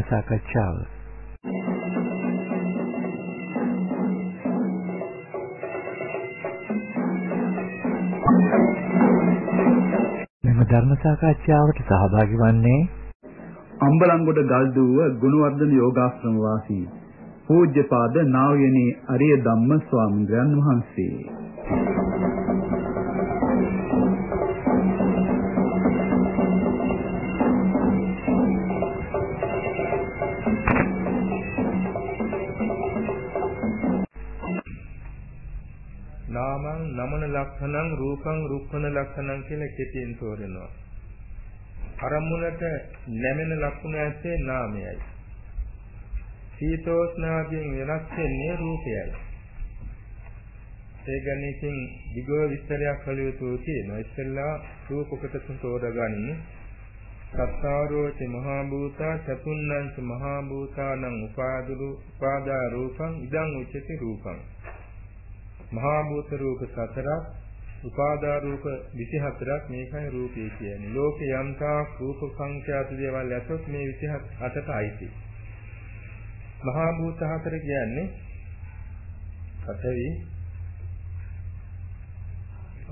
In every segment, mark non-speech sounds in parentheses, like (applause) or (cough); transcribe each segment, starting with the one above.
ධර්ම සාකච්ඡාව. මෙම ධර්ම සාකච්ඡාවට සහභාගී වන්නේ අම්බලන්ගොඩ ගල්දුව ගුණවර්ධන යෝගාශ්‍රම වාසී පූජ්‍යපාද නා වූ අරිය ධම්ම ස්වාමීන් වහන්සේ. ලක්ෂණං රූපං රුක්ඛන ලක්ෂණං කියලා කෙටියෙන් තෝරනවා. අරමුණට නැමෙන ලක්ෂණ ඇත්තේ නාමයයි. සීතෝස්නාදීන් වෙනස් වෙන්නේ රූපයයි. ඒ ගැන ඉතින් විගෝ විස්තරයක් කළ යුතු තියෙනවා. ඉස්සෙල්ලා රූප කොටස තෝරගන්නේ. සත්තාරෝච මහා භූතා චතුන්නංච මහා භූතානං උපාදුරු උපාදා රූපං ඉදං උච්චති රූපං මහා භූත රූප සතරක් උපාදා රූප 24ක් මේකයි රූපේ කියන්නේ. ලෝකේ යම්තා රූප සංඛ්‍යාත දේවල් ඇතොත් මේ 28ට අයිති. මහා භූත හතර කියන්නේ පඨවි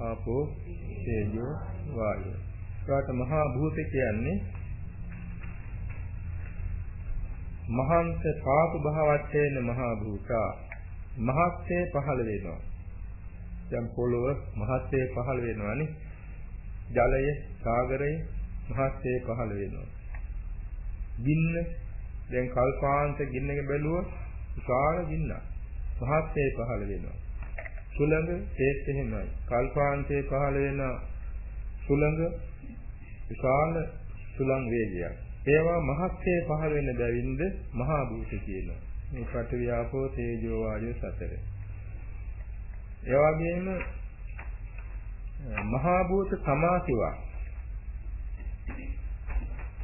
ආපෝ තේජෝ වායෝ. ඒකට මහා භූත කියන්නේ මහන්ත පාතු භාවත්තේන මහා භූතා මහත්යේ පහළ වෙනවා. දැන් පොළොව මහත්යේ පහළ වෙනවානේ. ජලය, සාගරය මහත්යේ පහළ වෙනවා. ගින්න දැන් කල්පාන්ත ගින්නක බැලුවොත් විශාල ගින්නක්. මහත්යේ පහළ වෙනවා. සුළඟ ඒත් එහෙමයි. කල්පාන්තයේ පහළ වෙන සුළඟ විශාල සුළං වේගයක්. ඒවා මහත්යේ පහළ වෙන බැවින්ද මහා භූත කියනවා. මේ පඨවි ආපෝ තේජෝ වායෝ සතර. ඒ වගේම මහා භූත සමාසිවා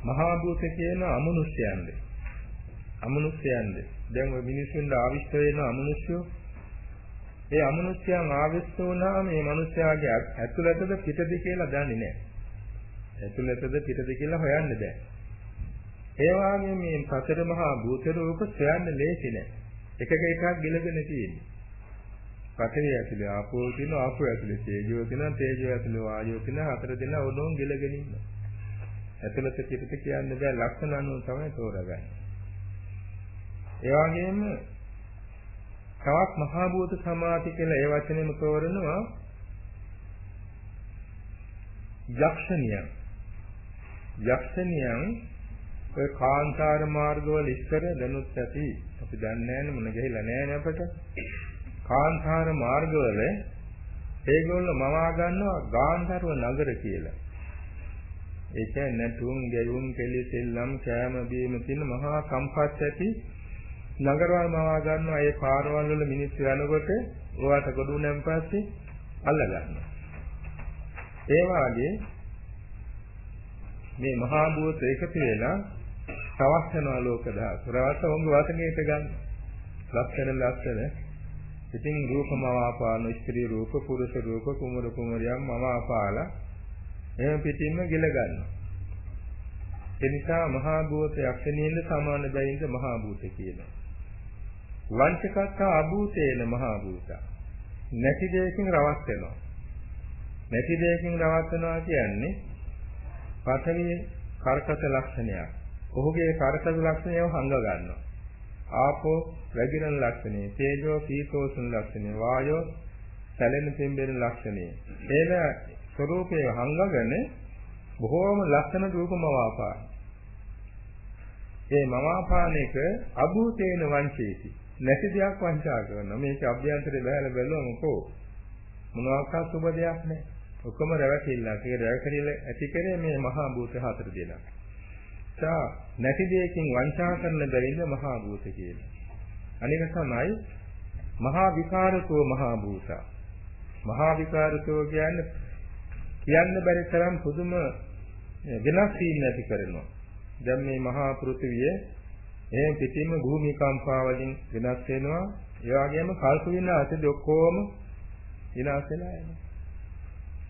මහා භූත කියන අමනුෂ්‍යයන්ද අමනුෂ්‍යයන්ද දැන් ඔය මිනිසුන්ට ආවිෂ්ඨ වෙන අමනුෂ්‍යෝ ඒ අමනුෂ්‍යයන් ආවිෂ්ඨ වුණා මේ මිනිස්යාගේ ඇතුළතද පිටද කියලා දන්නේ නැහැ. ඇතුළතද පිටද කියලා හොයන්න බෑ. ඒ වගේම මේ සතර මහා භූත රූප සොයන්න ලේසි නෑ. එකක එකක් ගිලගෙන තියෙන්නේ. පඨවි ඇතුලේ ආපෝ තියෙනවා ආපෝ ඇතුලේ තේජෝ තියෙනවා තේජෝ ඇතුලේ වායෝ තියෙනවා හතර දෙනා ඕනෝන් ගිලගෙන ඉන්නවා. ඇතුළත පිටත කියන්න බෑ ලක්ෂණ අනුව තමයි තෝරගන්නේ. ඒ වගේම තවත් මහා භූත සමාධි කියලා ඒ වචනේම තෝරනවා යක්ෂණියන් යක්ෂණියන් ඔය කාන්තාර මාර්ගවල ඉස්සර දැනුත් ඇති අපි දන්නේ නැහැ මොන ගිහිලා නැහැ අපට කාන්තාර මාර්ගවල ඒගොල්ලෝ මවා ගන්නවා ගාන්ධර්ව නගර කියලා. ඒ කියන්නේ නැටුම්, ගැයුම්, කෙලි සෙල්ලම්, කෑම බීම තියෙන මහා සම්පත් ඇති නගරවල් මවා ගන්නවා. ඒ පාරවල් වල මිනිස්සු යනකොට ඕවට ගොඩුනන් පස්සේ අල්ල ගන්නවා. ඒ වාගේ මේ මහා භූත එකතු වෙලා තවත් වෙනවා ලෝක ධාතු. රවස උංග වතනේට ගන්න. ලක්ෂණ ලක්ෂණ ඉතින් රූපම ආපාන ස්ත්‍රී රූප පුරුෂ රූප කුමරු කුමරියන් මම ආපාලා. එහෙම පිටින්ම ගිල ගන්නවා. ඒ නිසා මහා භූත යක්ෂණීන්ද සමාන බැවින්ද මහා භූත කියනවා වංචකත්ත අභූතේන මහා භූත. නැති දෙයකින් රවස් වෙනවා. නැති දෙයකින් රවස් වෙනවා කියන්නේ පඨවි කර්කස ලක්ෂණයක්. ඔහුගේ කර්කස ලක්ෂණය හංග ගන්නවා. ආපෝ වැగిරෙන ලක්ෂණය, තේජෝ පීතෝසුන් ලක්ෂණය, වායෝ සැලෙන පෙම්බෙන ලක්ෂණය. ඒක ස්වરૂපයේ හංගගෙන බොහෝම ලක්ෂණ රූපම වාපාන. ඒ මවාපානයක අභූතේන වංචේති. නැති දෙයක් වංචා කරනවා. මේක අභ්‍යන්තරේ බහැලා බැලුවම කො මොනවාක්වත් සුබ දෙයක් නැහැ. ඔක්කොම රැවටිල්ලක්. ඒක රැවටිල්ල ඇති කරේ මේ මහා භූත හතර දෙනා. සා නැති දෙයකින් වංචා කරන බැවින්ද මහා භූත කියලා. අනික තමයි මහා විකාරකෝ මහා භූතා. මහා විකාරකෝ කියන්නේ කියන්න බැරි තරම් පුදුම වෙනස් වීම ඇති කරනවා. දැන් මේ මහා පෘථිවිය එහෙම පිටින්ම භූමිකම්පා වලින් වෙනස් වෙනවා. ඒ වගේම කල්ප විනාශෙද ඔක්කොම විනාශ වෙලා යනවා.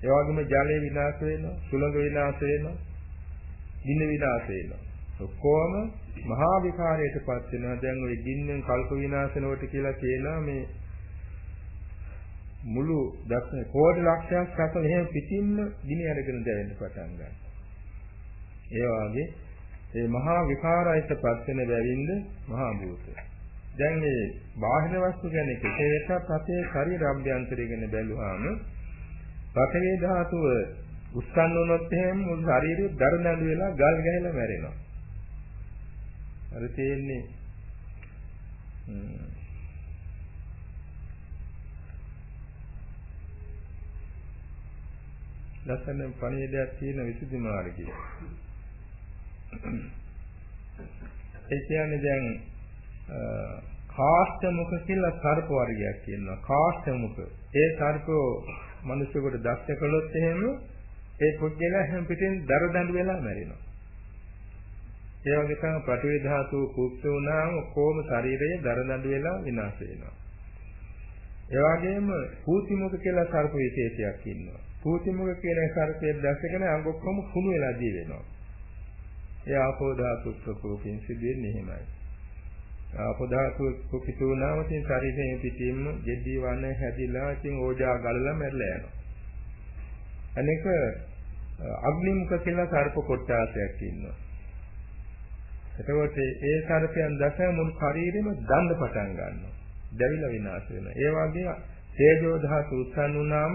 ඒ වගේම ජලය විනාශ වෙනවා, සුළඟ විනාශ වෙනවා, ගින්න විනාශ වෙනවා. ඔක්කොම මහා විකාරයටපත් වෙනවා. දැන් ওই ගින්නෙන් කල්ප විනාශනවට කියලා කියනවා මේ මුළු දක්ෂ කෝටි ලක්ෂයක් සැක එහෙම පිටින්ම ගිනි අරගෙන දැවෙන්න පටන් ගන්නවා. ඒ වාගේ ඒ මහා විකාරයටපත් වෙන බැවින්ද මහා භූතය. දැන් මේ බාහිර වස්තු ගැන කෙසේටත් අපේ ශරීර අභ්‍යන්තරය ගැන බැලුවාම පඨවි ධාතුව උස්සන්න වුණොත් එහෙම මුළු ශරීරය දරදඬු වෙලා ගල් ගැහිලා මැරෙනවා. අර තියෙන්නේ ලස්සන පණිවිඩයක් තියෙන විසුද්ධි මාර්ගය. ඒ කියන්නේ දැන් කාෂ්ඨ මුඛ කියලා සර්ප වර්ගයක් තියෙනවා. කාෂ්ඨ මුඛ. ඒ සර්පෝ මිනිසෙකුට දෂ්ට කළොත් එහෙම ඒ පුද්ගලයා හැම පිටින් දර දඬු වෙලා මැරෙනවා. ඒ වගේ තමයි පඨවි ධාතුව කුප්ප වුණාම කොහොම ශරීරයේ දර දඬු වෙලා විනාශ වෙනවා. ඒ වගේම පූතිමුඛ කියලා සර්ප විශේෂයක් ඉන්නවා. පූතිමුඛ කියන සර්පයේ දැසගෙන අංග ඔක්කොම කුණු වෙලා දී වෙනවා. ඒ ආපෝ ධාතු ප්‍රකෝපින් සිදුවෙන්නේ එහෙමයි. ආපෝ ධාතු කුපිතු වුණාම තින් ශරීරයේ පිටින්ම ජෙඩි වන හැදිලා ඉතින් ඕජා ගලලා මැරලා යනවා. අනෙක අග්නිමුඛ කියලා සර්ප කොට්ටාසයක් ඉන්නවා. එතකොට ඒ සර්පයන් දැස මුළු ශරීරෙම දණ්ඩ පටන් ගන්නවා. දැවිලා විනාශ වෙනවා. ඒ වගේ තේජෝ ධාතු උත්සන්න වුණාම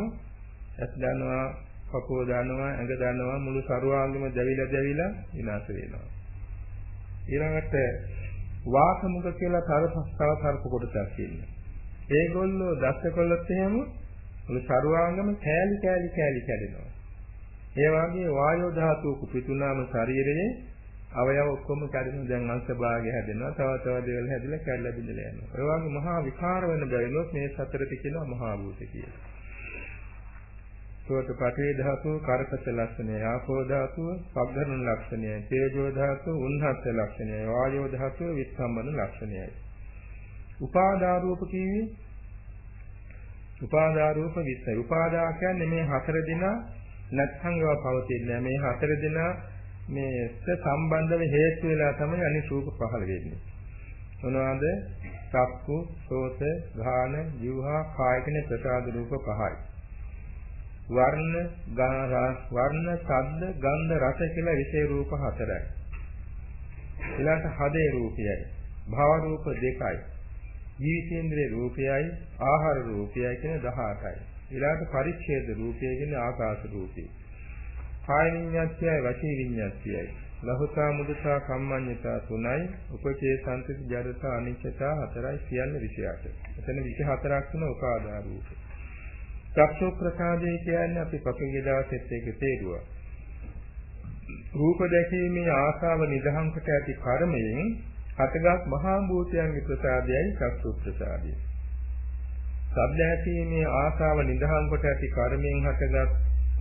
ඇස් දනවා, කපුව දනවා, ඇඟ දනවා මුළු සරුවාංගෙම දැවිලා දැවිලා විනාශ වෙනවා. ඊළඟට වාසමුඛ කියලා තරපස්තාව සර්ප කොටසක් ඉන්නවා. ඒගොල්ලෝ දැස්සකොල්ලත් එහෙම මුළු සරුවාංගම කෑලි කෑලි කෑලි කැඩෙනවා. ඒ වගේ වායෝ ධාතුව කුපිතුනාම ශරීරයේ අවයව ඔක්කොම කැඩෙන දැන් අංශ භාගය හැදෙනවා තව තව දේවල් හැදිලා කැඩලා බිඳලා යනවා. ඒ වගේ මහා විකාර වෙන බැවිනොත් මේ සතරට කියනවා මහා භූත කියලා. සෝත පඨවි ධාතුව කරකස ලක්ෂණය, ආපෝ ධාතුව පග්ඝන ලක්ෂණය, තේජෝ ධාතුව උන්හත් ලක්ෂණය, වායෝ ධාතුව විස්කම්බන ලක්ෂණයයි. උපාදා රූප කිවි උපාදා රූප විස්සයි. උපාදා කියන්නේ මේ හතර දිනා නැත්නම් ඒවා පවතින්නේ මේ හතර දිනා මේක සම්බන්ධව හේතු වෙලා තමයි අනිත් රූප පහළ වෙන්නේ. මොනවාද? චක්කු, සෝත, ගාන, જીවහා, කාය කියන ප්‍රසාද රූප පහයි. වර්ණ, ගාන, වර්ණ, ශබ්ද, ගන්ධ, රස කියලා විශේෂ රූප හතරයි. ඊළඟට හදේ රූපයයි. භව රූප දෙකයි. ජීවිතේන්ද්‍රේ රූපයයි, ආහාර රූපයයි කියන 18යි. ඊළඟට පරිච්ඡේද රූපය කියන්නේ ආකාශ රූපය. කාය විඤ්ඤාත්යයි වචී විඤ්ඤාත්යයි. ලහුතා මුදුතා කම්මඤ්ඤතා තුනයි උපචේ සම්පති ජඩතා අනිච්චතා හතරයි කියන්නේ 28. එතන 24ක් තුන උපාදා රූප. චක්ෂු ප්‍රසාදේ කියන්නේ අපි පසුගිය දවසෙත් ඒක තේරුවා. රූප දැකීමේ ආශාව නිදහම් කොට ඇති කර්මයෙන් හතගත් මහා භූතයන්ගේ ප්‍රසාදයයි චක්ෂු ප්‍රසාදය. ශබ්ද ඇසීමේ ආශාව නිදහම් කොට ඇති කර්මයෙන් හතගත්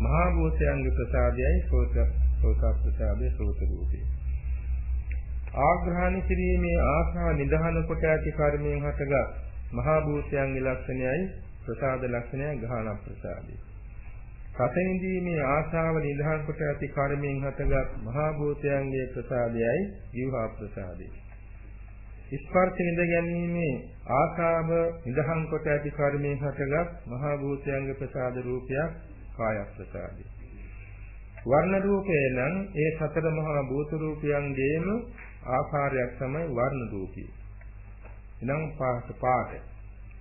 මහා භූතයන්ගේ ප්‍රසාදයයි සෝත සෝත ප්‍රසාදයේ සෝත රූපේ. ආග්‍රහණ කිරීමේ ආශා නිදහන කොට ඇති කර්මයෙන් හටගත් මහා භූතයන්ගේ ලක්ෂණයයි ප්‍රසාද ලක්ෂණයයි ගාහන ප්‍රසාදේ. රසෙන්දීමේ ආශාව නිදහන් කොට ඇති කර්මයෙන් හටගත් මහා භූතයන්ගේ ප්‍රසාදයයි ජීවහා ප්‍රසාදේ. ස්පර්ශ විඳ ගැනීමේ ආශාව නිදහන් කොට ඇති කර්මයෙන් හටගත් මහා භූතයන්ගේ ප්‍රසාද රූපයක් කාය ප්‍රසාදය. වර්ණ රූපේ නම් ඒ සතර මහා භූත රූපයන්ගේම ආකාරයක් තමයි වර්ණ රූපී. එනම් පාට පාට.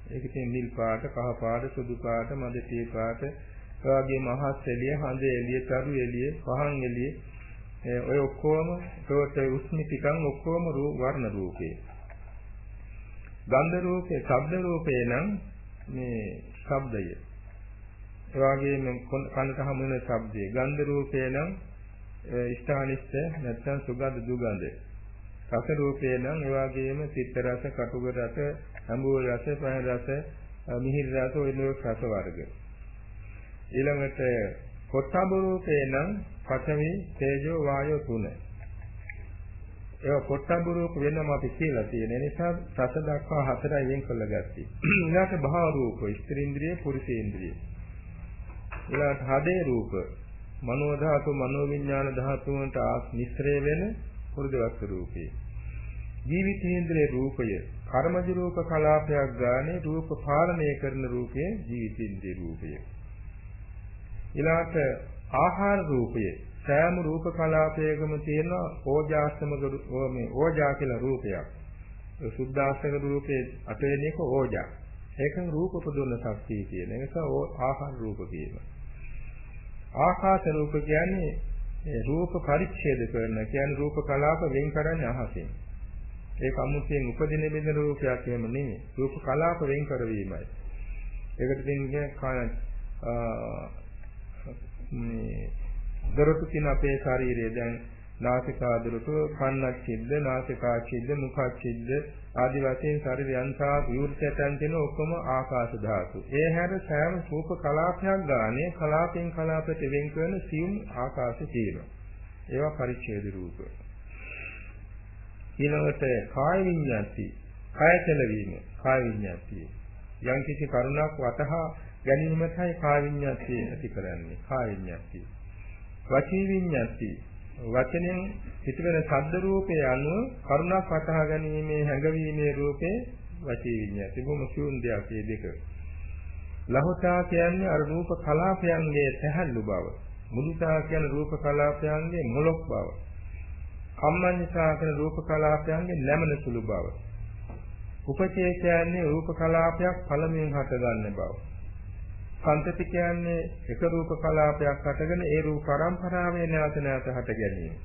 ඒක තියෙන නිල් පාට, කහ පාට, සුදු පාට, මද තේ පාට, එවාගේ මහත් එළිය, හඳ එළිය, තරු එළිය, පහන් එළිය ඔය ඔක්කොම ඒකට උස්මිතිකම් ඔක්කොම වර්ණ රූපේ. ගන්ධ රූපේ, ශබ්ද රූපේ නම් මේ ශබ්දය. ඒ වගේම කනට හමු වෙන ශබ්දේ ගන්ධ රූපේ නම් ස්ථානිස්ත නැත්නම් සුගඳ දුගඳ. රස රූපේ නම් ඒ වගේම සිත් රස කටුක රස අඹුව රස පහන් රස මිහිරි රස ඔය ලෝක රස වර්ග. ඊළඟට කොට්ටබ රූපේ නම් පඨවි තේජෝ වායෝ තුන. ඒක කොට්ටබ රූප වෙනම අපි කියලා තියෙන නිසා රස දක්වා හතරයි වෙන් කරලා ගත්තී ඊළඟට භාව රූප ස්ත්‍රීන්ද්‍රිය පුරුෂේන්ද්‍රිය ඊළඟට හදේ රූප. මනෝ ධාතු මනෝ විඥාන ධාතු වලට මිශ්‍රය වෙන හෘදවස්ත රූපේ. ජීවිතේන්ද්‍රයේ රූපය. කර්මජ රූප කලාපයක් ගානේ රූප පාලනය කරන රූපයේ ජීවිතේන්ද්‍රයේ රූපය. ඊළාට ආහාර රූපය. සෑම රූප කලාපයකම තියෙන ඕජාස්තමක මේ ඕජා කියලා රූපයක්. ඒ සුද්ධාස්තක රූපයේ අටවෙනි එක ඕජා. ඒකෙන් රූප උපදවන ශක්තිය කියන එක ආහාර රූප කියනවා. ආකාශ රූප කියන්නේ ඒ රූප පරිච්ඡේද කරන කියන්නේ රූප කලාප වෙන් කරන්නේ අහසෙන්. ඒක අමුතෙන් උපදින බින්ද රූපයක් එහෙම නෙමෙයි. රූප කලාප වෙන් කරවීමයි. ඒකට දෙන්නේ කාය මේ දරතු කියන අපේ ශරීරය දැන් නාසිකා දරතු කන්නක් චිද්ද නාසිකා චිද්ද මුඛ චිද්ද ආදි වශයෙන් ශරීරයන් සහ විවෘතයන් කියන ඔක්කොම ආකාශ ධාතු. ඒ හැර සෑම රූප කලාපයක් ගානේ කලාපෙන් කලාපයට වෙන් කරන සියුම් ආකාශ තියෙනවා. ඒවා පරිච්ඡේද රූප. ඊළඟට කාය විඤ්ඤාති, කාය කෙලවීම, කාය විඤ්ඤාතිය. යම් කිසි කරුණක් වතහා ගැනීමයි කාය විඤ්ඤාතිය ඇති කරන්නේ. කාය විඤ්ඤාතිය. වචී විඤ්ඤාති වචනෙන් පිටවෙන ශබ්ද රූපයේ අනුව කරුණක් වටහා ගැනීමේ හැඟවීමේ රූපේ වචී විඤ්ඤාති බොහොම සියුම් දෙයක් මේ දෙක. ලහෝතා කියන්නේ අර රූප කලාපයන්ගේ තැහැල්ලු බව. මුදිතා කියන රූප කලාපයන්ගේ මොලොක් බව. කම්මඤ්ඤතා කියන රූප කලාපයන්ගේ නැමන සුළු බව. උපචේ කියන්නේ රූප කලාපයක් පළමුවෙන් හට ගන්න බව. සංතති කියන්නේ එක රූප කලාපයක් හටගෙන ඒ රූප පරම්පරාවේ නැවත නැවත හට ගැනීම.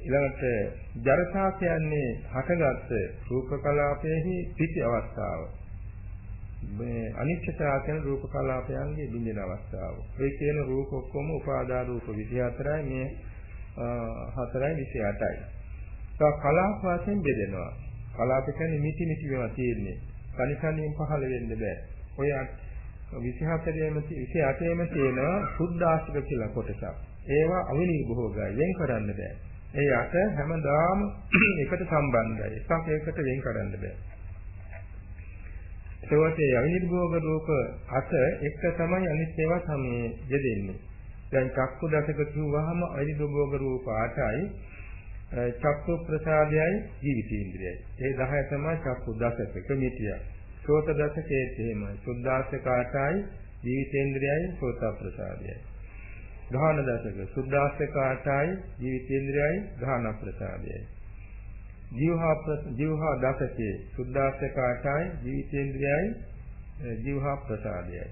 ඊළඟට ජරතා කියන්නේ හටගත් රූප කලාපයේහි පිටි අවස්ථාව. මේ අනිත්‍යතා කියන රූප කලාපයන්ගේ බිඳින අවස්ථාව. ඒ කියන රූප ඔක්කොම උපාදා රූප 24යි මේ 4යි 28යි. තව කලාප වශයෙන් බෙදෙනවා. කලාප කියන්නේ මිටි මිටි වෙනවා තියෙන්නේ. කනිකණින් පහළ වෙන්න බෑ. ඔය 24ේම 28ේම තියෙනවා සුද්ධාස්තික කියලා කොටසක්. ඒවා අවිනිභෝගයි වෙන් කරන්න බෑ. ඒ යට හැමදාම (clears throat) එකට සම්බන්ධයි. එකක් ඒකට වෙන් කරන්න බෑ. ඒකේ අවිනිභෝග රූප අත එක තමයි අනිත් ඒවා සමේ යෙදෙන්නේ. දැන් චක්කු දශක කිව්වහම අවිනිභෝග රූප 8යි චක්කු ප්‍රසාදයයි ජීවිතේන්ද්‍රයයි. ඒ 10 තමයි චක්කු දශක කමිටිය. සෝත දශකයේත් එහෙමයි. සුද්ධාස්ත කාටයි ජීවිතේන්ද්‍රයයි සෝත ප්‍රසාදයයි. ගාහන දශක සුද්ධාස්ත කාටයි ජීවිතේන්ද්‍රයයි ගාහන ප්‍රසාදයයි. ජීවහා ජීවහා දශකයේ සුද්ධාස්ත කාටයි ජීවිතේන්ද්‍රයයි ජීවහා ප්‍රසාදයයි.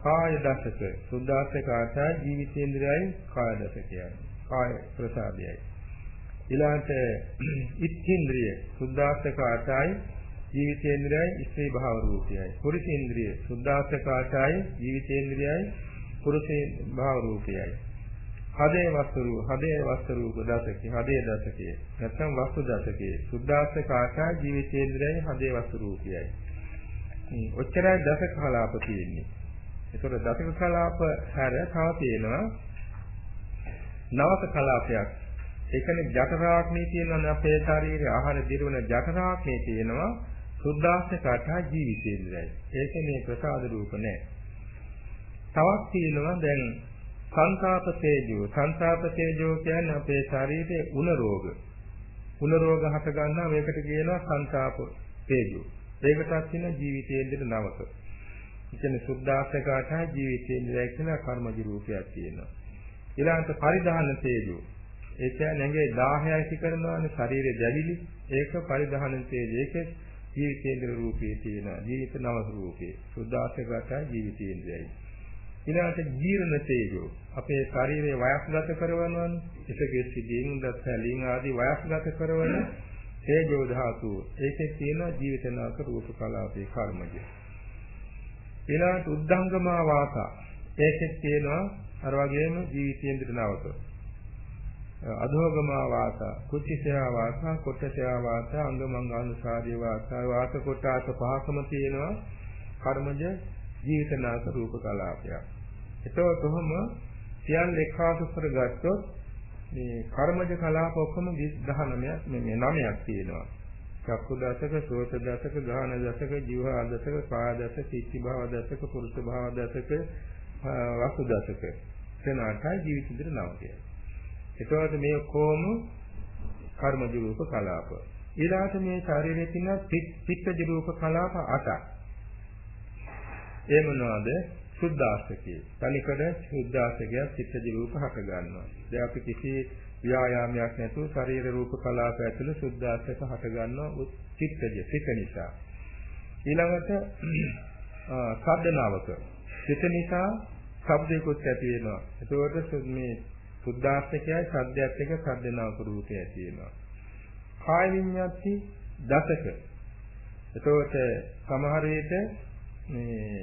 කාය දශක සුද්ධාස්ත කාටයි ජීවිතේන්ද්‍රයයි කාය දශකයයි. කාය ප්‍රසාදයයි. ඊළාට (clears throat) ඉත්ත්‍ින්ද්‍රිය සුද්ධාස්ත කාටයි ජීවිතේන්ද්‍රයයි ස්ත්‍රී භාව රූපයයි. පුරුෂේන්ද්‍රිය සුද්ධාස්තකාටයි ජීවිතේන්ද්‍රයයි පුරුෂේ භාව රූපයයි. හදේ වස්තු රූප හදේ වස්තු රූප දසකේ හදේ දසකේ නැත්නම් වස්තු දසකේ සුද්ධාස්තකාටයි ජීවිතේන්ද්‍රයයි හදේ වස්තු රූපයයි. මේ ඔච්චරයි දසක කලාප තියෙන්නේ. ඒතකොට දසක කලාප හැර තව තියෙනවා නවක කලාපයක් ඒ කියන්නේ ජඨරාග්නේ තියෙනවා අපේ ශරීරයේ ආහාර දිරවන ජඨරාග්නේ තියෙනවා සුද්ධාස්තකටා ජීවිතේන්ද්‍රයයි. ඒකේ මේ ප්‍රසාද රූප නැහැ. තවත් තියෙනවා දැන් සංතාප තේජෝ. සංතාප තේජෝ කියන්නේ අපේ ශරීරයේ උණ රෝග. උණ රෝග හට ගන්නවා මේකට කියනවා සංතාප තේජෝ. ඒකටත් තියෙන ජීවිතේන්ද්‍ර නවක. කියන්නේ සුද්ධාස්තකටා ජීවිතේන්ද්‍රය කියන කර්මජ රූපයක් තියෙනවා. ඊළඟට පරිධාන තේජෝ. ඒ කියන්නේ ඇඟේ 10යි ඇති කරනවානේ ශරීරයේ දැවිලි. ඒක පරිධාන තේජෝ. ඒක ජීවිතේන්ද්‍ර රූපේ තියෙනවා. ජීවිත නව රූපේ. සුද්ධාසගත ජීවිතේන්ද්‍රයයි. ඊළඟට ජීර්ණ තේජෝ. අපේ ශරීරයේ වයස්ගත කරනවනේ. ඉසකේ සිදීන් දත් සැලින් ආදී වයස්ගත කරන තේජෝ ධාතුව. ඒකේ තියෙනවා ජීවිතනාක රූප කලාපේ කර්මජ. ඊළඟට උද්ධංගමා වාසා. ඒකේ තියෙනවා අර වගේම ජීවිතේන්ද්‍ර නවක. අධෝගමා වාසා කුච්චිසයා වාසා කොට්ටසයා වාසා අංගමංගානුසාරී වාසා වාස කොටාස පහකම තියෙනවා කර්මජ ජීවිතනාක රූප කලාපයක්. ඒතකොට කොහොම සියන් එකාසු කරගත්තොත් මේ කර්මජ කලාප ඔක්කොම 19ක් මේ 9ක් තියෙනවා. චක්කු දසක, සෝත දසක, ගාහන දසක, ජීවහා දසක, කාය දසක, චිත්ති භාව දසක, පුරුෂ භාව දසක, වස්තු දසක. එතන අටයි ජීවිත ඉදිරි නව කියනවා. එතකොට මේ කොහොම කර්මජ රූප කලාප. ඊළාට මේ ශරීරයේ තියෙන පිත්තජ රූප කලාප 8ක්. ඒ මොනවාද? සුද්ධාස්තකේ. තනිකර සුද්ධාස්තකය පිත්තජ රූප හට ගන්නවා. දැන් අපි කිසි ව්‍යායාමයක් නැතුව ශරීර රූප කලාප ඇතුළේ සුද්ධාස්තක හට ගන්නවා චිත්තජ සිත නිසා. ඊළඟට සද්දනාවක සිත නිසා ශබ්දයකොත් ඇති වෙනවා. එතකොට මේ සුද්ධාස්තකයයි සද්දයක් එක සද්දනාවක රූපය ඇති වෙනවා. කාය විඤ්ඤාති දසක. එතකොට සමහර විට මේ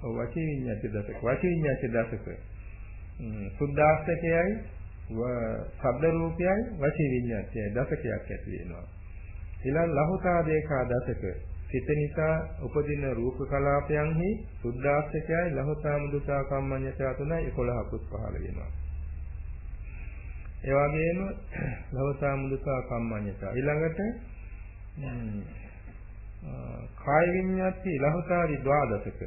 ඔව් වචී විඤ්ඤාති දසක. වචී විඤ්ඤාති දසක. සුද්ධාස්තකයයි ශබ්ද රූපයයි වචී විඤ්ඤාතියයි දසකයක් ඇති වෙනවා. ඊළඟ ලහුතා දේකා දසක සිත නිසා උපදින රූප කලාපයන්හි සුද්ධාස්තකයයි ලහුතා මුදුසා කම්මඤ්ඤතා තුන 11කුත් පහළ වෙනවා. ඒ වගේම ලහුතා මුදුසා කම්මඤ්ඤතා ඊළඟට කාය විඤ්ඤාති ලහුතාරි ද්වාදසක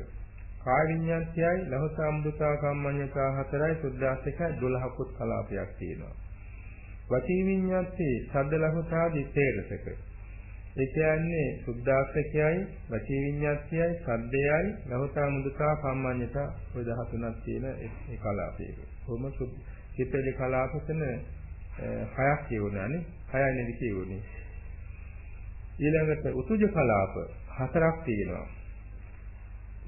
කාය විඤ්ඤාතියයි ලහුතා මුදුසා කම්මඤ්ඤතා හතරයි සුද්ධාස්තකයයි 12කුත් කලාපයක් තියෙනවා. වචී විඤ්ඤාති සද්ද ලහුතාදි තේරසක ඒ කියන්නේ සුද්ධාස්තකයයි, වචී විඤ්ඤාත්යයි, සද්දයයි, නවතා මුදුතා කම්මඤ්ඤතා ඔය 13ක් තියෙන ඒ කලාපයක. කොහොම චිත්තජ කලාපතන හයක් කියවුණානේ. හයයි නේද කියවුනේ. ඊළඟට උතුජ කලාප හතරක් තියෙනවා.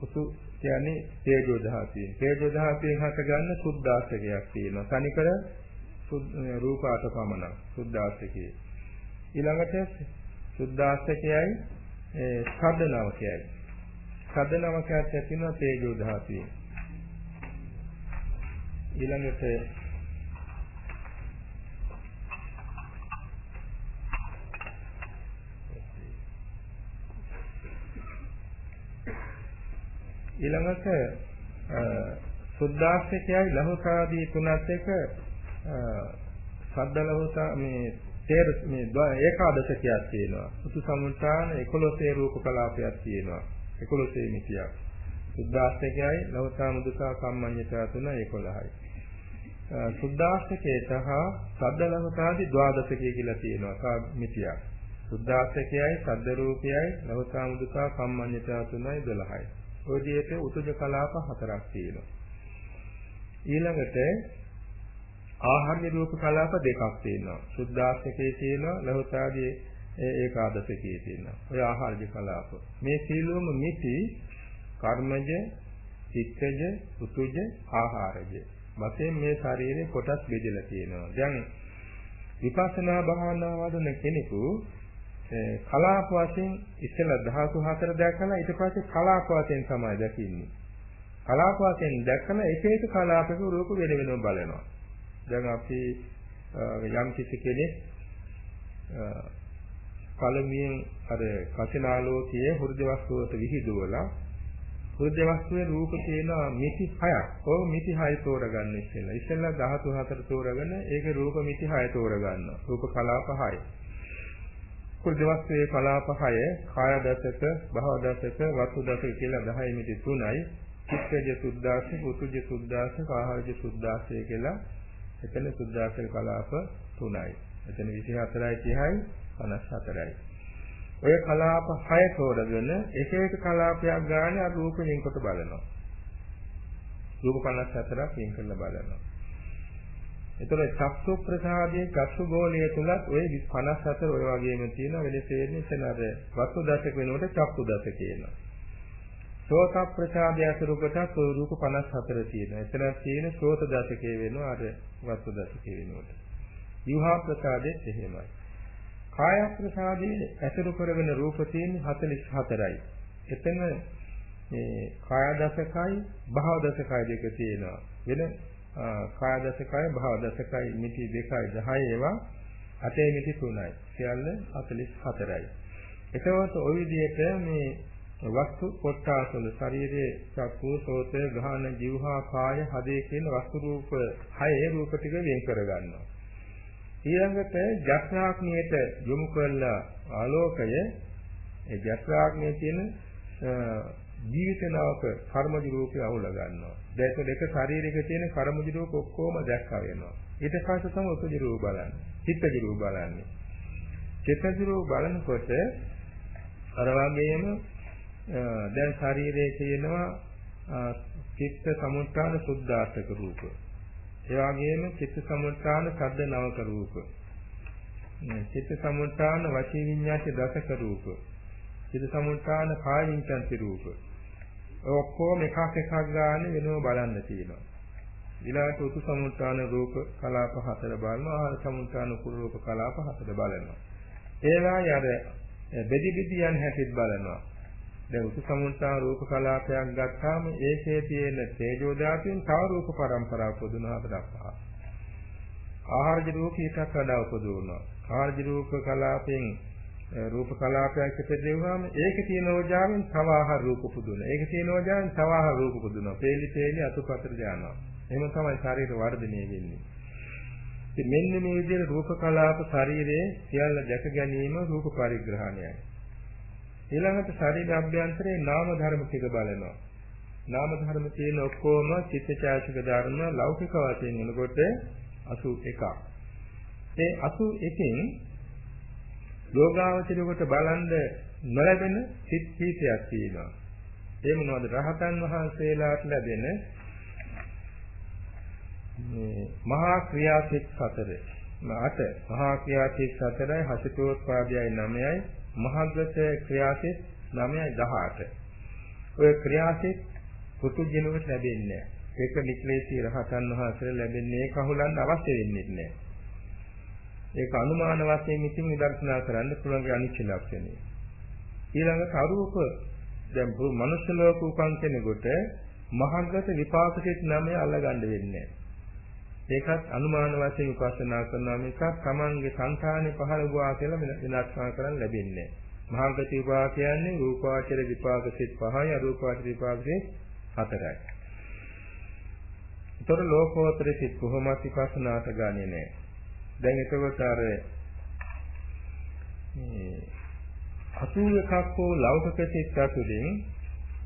උතු කියන්නේ තේජෝ ධාතුවේ. තේජෝ ධාතුවෙන් හට ගන්න සුද්ධාස්තකයක් තියෙනවා. තනිකර රූප අට පමණක් සුද්ධාස්තකයේ. ඊළඟට සුද්ධාස්තකයයි ශබ්ද නවකයයි. ශබ්ද නවකයක් ඇතිවෙනවා තේජෝ ධාතුවේ. ඊළඟට ඊළඟට සුද්ධාස්තකයයි ලහෝසාදී තුනත් එක සද්ද ලහෝසා මේ තේර මේ ඒකාදශකයක් තියෙනවා. උතු සමුත්‍රාණ 11 රූප කලාපයක් තියෙනවා. 11 මිතියක්. සුද්ධාස්තකයයි ලවතා මුදුසා කම්මඤ්ඤතා තුන 11යි. සුද්ධාස්තකේ සහ සද්ද ලවතාදී ද්වාදශකය කියලා තියෙනවා. සා මිතියක්. සුද්ධාස්තකයයි සද්ද රූපයයි ලවතා මුදුසා කම්මඤ්ඤතා තුනයි 12යි. ඔය විදිහට උතුජ කලාප හතරක් තියෙනවා. ඊළඟට ආහාර්ය රූප කලාප දෙකක් තියෙනවා. සුද්ධාස්තකයේ තියෙනවා, ලහුතාගේ ඒකාදශකයේ තියෙනවා. ඔය ආහාර්ය කලාප. මේ සීලොම මිති කර්මජ, චිත්තජ, උතුජ, ආහාරජ. වශයෙන් මේ ශරීරේ කොටස් බෙදලා තියෙනවා. දැන් විපස්සනා භාවනා වඩන කෙනෙකු කලාප වශයෙන් ඉස්සෙල්ලා ධාතු හතර දැකලා ඊට පස්සේ කලාප වශයෙන් තමයි දකින්නේ. කලාප වශයෙන් දැක්කම එක එක කලාපයක රූප වෙන වෙනම බලනවා. දැන් අපි යම් කිසි කෙනෙක් පළමුවෙන් අර කසිනාලෝකයේ හෘද වස්තුවට විහිදුවලා හෘද වස්තුවේ රූප තියෙනවා මිති 6ක්. ඔව් මිති 6 තෝරගන්න ඉස්සෙල්ලා. ඉස්සෙල්ලා ධාතු හතර තෝරගෙන ඒකේ රූප මිති 6 තෝරගන්නවා. රූප කලාප 6යි. හෘද වස්තුවේ කලාප 6 කාය දසක, භව දසක, වස්තු දසක කියලා 10 මිති 3යි. චිත්තජ සුද්ධාසක, උතුජ සුද්ධාසක, ආහාරජ සුද්ධාසක කියලා එතන සුද්ධාසන කලාප 3යි. එතන 24යි 30යි 54යි. ඔය කලාප 6 තෝරගෙන එක එක කලාපයක් ගන්න අර රූප වෙන්කොට බලනවා. රූප 54ක් වෙන් කරලා බලනවා. ඒතර චක්සු ප්‍රසාදයේ චක්සු ගෝලය තුලත් ඔය 54 ඔය වගේම තියෙන වෙලෙසේන්නේ එතන අර වස්තු දශක වෙනකොට චක්සු දශක කියනවා. සෝත ප්‍රසාදය අසුරු කොට රූප 54 තියෙනවා. එතන තියෙන සෝත දශකයේ වෙනවා අර වස්තු දශකයේ වෙනකොට. විහා ප්‍රසාදෙත් එහෙමයි. කාය ප්‍රසාදයේ අසුරු කරගෙන රූප තියෙන 44යි. එතන මේ කාය දශකයි භව දශකයි දෙක තියෙනවා. වෙන කාය දශකයි භව දශකයි මිති දෙකයි 10 ඒවා අටේ මිති 3යි. සියල්ල 44යි. එතකොට ওই විදිහට මේ වස්තු කොටාසල ශරීරයේ චක්කු සෝත ගාහන જીවහා කාය හදේ කියන වස්තු රූප හයේ රූප ටික වෙන් කර ගන්නවා ඊළඟට ජස්රාග්නියට යොමු කළ ආලෝකය ඒ ජස්රාග්නියේ තියෙන ජීවිත නාවක කර්මජ රූපය අහුල ගන්නවා. දැන් ඒක ශරීරයක තියෙන කර්මජ රූප ඔක්කොම දැක්කා වෙනවා. ඊට පස්සේ තමයි උපජ රූප බලන්නේ. චිත්තජ රූප බලන්නේ. චිත්තජ රූප බලනකොට අර වගේම දැන් ශරීරයේ තියෙනවා චිත්ත සමුත්‍රාණ සුද්ධාර්ථක රූප. ඒ වගේම චිත්ත සමුත්‍රාණ සද්ද නවක රූප. චිත්ත සමුත්‍රාණ වචී විඤ්ඤාති දසක රූප. චිත්ත සමුත්‍රාණ කාය විඤ්ඤාති රූප. ඔක්කොම එකක් එකක් ගන්න වෙනව බලන්න තියෙනවා. ඊළඟට උතු සමුත්‍රාණ රූප කලාප හතර බලනවා. ආහාර සමුත්‍රාණ කුරු රූප කලාප හතර බලනවා. ඒවායි අර බෙදි බෙදියන් හැටිත් බලනවා. දැන් උතු සමුත්‍රාණ රූප කලාපයක් ගත්තාම ඒකේ තියෙන තේජෝ ධාතුවෙන් තව රූප පරම්පරාවක් පුදුනහට දක්වා. ආහාරජ රූපීටක් වඩා උපදවනවා. ආහාරජ රූප කලාපෙන් රූප කලාපයක් ඉපදෙවුවාම ඒකේ තියෙන ඕජාවෙන් තව ආහාර රූප පුදුන. ඒකේ තියෙන ඕජාවෙන් තව ආහාර රූප පුදුනවා. පේලි පේලි අතුපතර යනවා. එහෙම තමයි ශරීර වර්ධනය වෙන්නේ. ඉතින් මෙන්න මේ විදිහට රූප කලාප ශරීරයේ සියල්ල දැක ගැනීම රූප පරිග්‍රහණයයි. ඊළඟට ශරීර අභ්‍යන්තරයේ නාම ධර්ම ටික බලනවා. නාම ධර්ම තියෙන ඔක්කොම චිත්තචෛතසික ධර්ම ලෞකික වශයෙන් වෙනකොට 81ක්. ඒ 81න් යෝගාවචරයට බලන්ද නොලැබෙන සිත් කීපයක් තියෙනවා. ඒ මොනවද? රහතන් වහන්සේලාට ලැබෙන මේ මහා ක්‍රියාසිත හතර. අට මහා ක්‍රියාසිත හතරයි හසිතෝත්පාදයයි 9යි මහග්ගත ක්‍රියාසිත 9යි 18. ඔය ක්‍රියාසිත පුතුජිනුවට ලැබෙන්නේ නැහැ. ඒක නික්ලේශී රහතන් වහන්සේට ලැබෙන්නේ ඒක අහුලන්න අවශ්‍ය වෙන්නේ නැහැ. ඒක අනුමාන වශයෙන් ඉතින් විදර්ශනා කරන්න පුළුවන් අනිච්ච ලක්ෂණය. ඊළඟට අරූප දැන් මනුෂ්‍ය ලෝක උපන් කෙනෙකුට මහග්ගත විපාක සිත් නමය අල්ලගන්න වෙන්නේ ඒකත් අනුමාන වශයෙන් උපස්සනා කරනවා මිසක් Tamange సంతානෙ පහළ වුණා කියලා විනාශනා කරන්න ලැබෙන්නේ නැහැ. මහග්ගත විපාක කියන්නේ රූපාචර විපාක සිත් පහයි අරූපාචර විපාක සිත් හතරයි. ඒතර ලෝකෝත්තර සිත් කොහොමද විපස්සනාට ගන්නේ නැහැ. දැන් එතකොට අර මේ 81ක් හෝ ලෞකික සිත් අතුරින්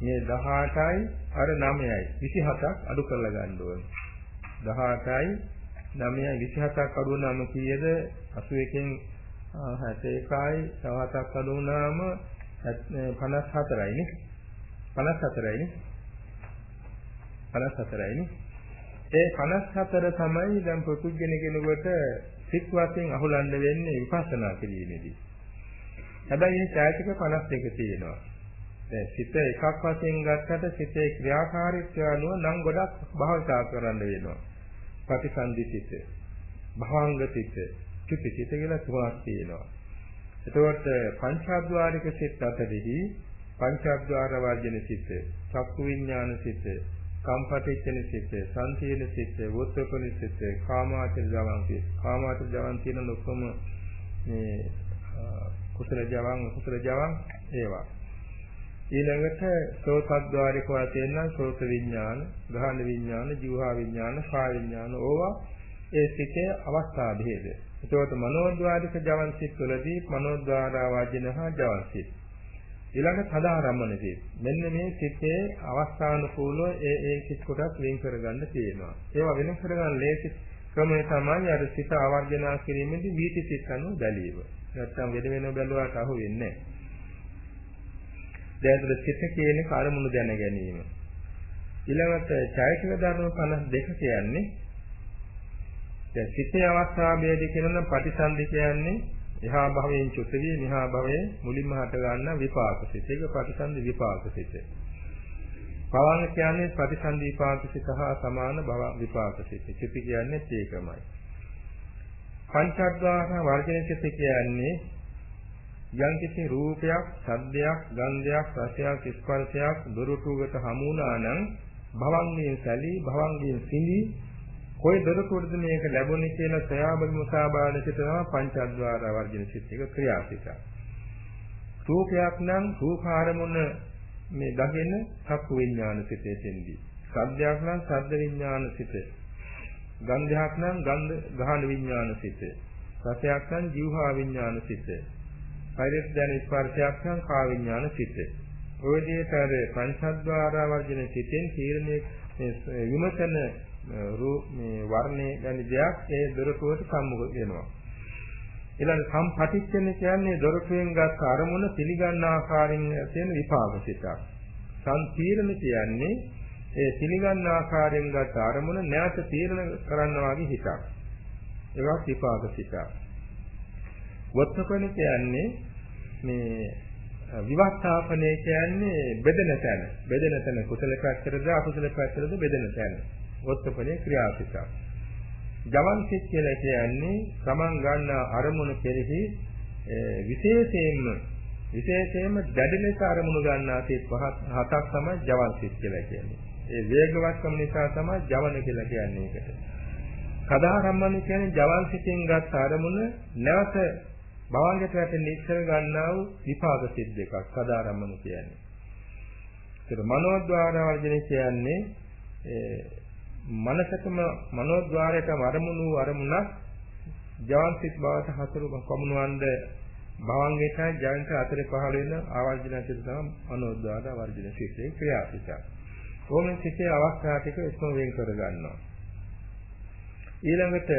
මේ 18යි අර 9යි 27ක් අඩු කරලා ගන්න ඕනේ. 18යි 9යි 27ක් අඩු වුණාම කීයද 81කින් 61යි තව 7ක් අඩු වුණාම 54යි නේ 54යි නේ 54යි නේ ඒ 54 තමයි දැන් පුදුජන කෙනෙකුට සිත් වශයෙන් අහුලන්න වෙන්නේ විපස්සනා කිරීමේදී. හැබැයි මේ ඡායතික 52 තියෙනවා. දැන් සිත එකක් වශයෙන් ගත්තට සිතේ ක්‍රියාකාරීත්වය අනුව නම් ගොඩක් භාවිතා කරන්න වෙනවා. ප්‍රතිසන්දි සිත, භවංග සිත, චුති සිත කියලා තුනක් තියෙනවා. එතකොට පංචාද්වාරික සිත් අතරෙහි පංචාද්වාර වර්ජන සිත, චක්කු විඥාන සිත, කම්පටිච්චන සිත, සංකීර්ණ සිත, වෝත්‍රපන සිත, කාමාචර ජවන් සිත. කාමාචර ජවන් කියන ලොකම මේ කුසල ජවන්, කුසල ජවන් ඒවා. ඊළඟට සෝතද්්වාරික වශයෙන් නම් සෝත විඥාන, ගහන විඥාන, ජීවහා විඥාන, කාය විඥාන ඕවා ඒ සිතේ අවස්ථා භේද. එතකොට මනෝද්වාරික ජවන් සිත් වලදී මනෝද්වාරා වාජිනහා ජවන් සිත්. ඊළඟ සදාරම්මන සිත්. මෙන්න මේ සිතේ අවස්ථානුකූලව ඒ ඒ සිත් කොටස් වෙන් කරගන්න තියෙනවා. ඒවා වෙන කරගන්න ලේසි ක්‍රමය තමයි අර සිත ආවර්ජනා කිරීමේදී වීති සිත් අනුව බැලීම. නැත්තම් වෙන වෙනම බැලුවාට අහු වෙන්නේ නැහැ. දැන් සිත කියන්නේ කර්මුණු දැන ගැනීම. ඊළඟට චෛතසික ධර්ම 52 කියන්නේ දැන් සිතේ අවස්ථාවේදී කියනවා ප්‍රතිසන්දි කියන්නේ එහා භවයෙන් චුත වී මෙහා භවයේ මුලින්ම හට ගන්න විපාක සිත. ඒක ප්‍රතිසන්දි විපාක සිත. භවංග කියන්නේ ප්‍රතිසන්දි විපාක සිත හා සමාන භව විපාක සිත. චිති කියන්නේ ඒකමයි. පංචද්වාර වර්ජන සිත කියන්නේ යම් කිසි රූපයක්, ශබ්දයක්, ගන්ධයක්, රසයක්, ස්පර්ශයක් දොරටුවකට හමු වුණා නම් භවංගයෙන් සැලී භවංගයෙන් සිඳී කොයි දොරටුවටද මේක ලැබුණේ කියලා සයාබල මුසාබාද සිතනවා පංචද්වාර වර්ජන සිත් එක ක්‍රියාසිත. රූපයක් නම් රූපාරමුණ මේ දකින චක්කු විඥාන සිතේ තෙන්දී. සද්දයක් නම් සද්ද විඥාන සිත. ගන්ධයක් නම් ගන්ධ ගහන විඥාන සිත. රසයක් නම් ජීවහා විඥාන සිත. පෛරස් දැන ස්පර්ශයක් නම් කා විඥාන සිත. ඔය විදිහට අර පංචද්වාර වර්ජන සිතෙන් තීරණය විමසන රූප මේ වර්ණේ වැනි දෙයක් ඒ දොරටුවට සම්මුඛ වෙනවා. ඊළඟ සම්පටිච්ඡන කියන්නේ දොරටුවෙන් ගත් අරමුණ පිළිගන්න ආකාරයෙන් තියෙන විපාක සිතක්. සම්පීර්ණ කියන්නේ ඒ පිළිගන්න ආකාරයෙන් ගත් අරමුණ නැවත තීරණ කරනවා වගේ හිතක්. ඒවත් විපාක සිතක්. වත්තපන කියන්නේ මේ විවස්ථාපනය කියන්නේ බෙදෙන තැන. බෙදෙන තැන කුසල පැත්තටද අකුසල පැත්තටද බෙදෙන තැන. වත්තපනේ ක්‍රියාසිතක්. ජවන් සිත් කියලා කියන්නේ තමන් ගන්න අරමුණු කෙරෙහි විශේෂයෙන්ම විශේෂයෙන්ම දැඩි ලෙස අරමුණු ගන්නා සිත් පහක් හතක් තමයි ජවන් සිත් කියලා කියන්නේ. ඒ වේගවත්කම නිසා තමයි ජවන කියලා කියන්නේ ඒකට. සදාරම්මන කියන්නේ ජවන් සිතෙන් ගත් අරමුණ නැවත භවංගයට වැටෙන ඉස්සර ගන්නා වූ විපාක සිත් දෙකක් සදාරම්මන කියන්නේ. ඒතර මනෝද්වාර වර්ජන කියන්නේ මනසකම මනෝද්වාරයටම අරමුණු අරමුණක් ජවන්තිත් බවට හසුරු පමුණවන්ද භවංගයටයි ජයන්ත අතරේ පහළ වෙන ආවර්ජන සිත තමයි මනෝද්වාර වර්ජන සිතේ ක්‍රියාසිත. ඕනෙ සිතේ අවස්ථා ටික එක්ම වෙන් කර ගන්නවා. ඊළඟට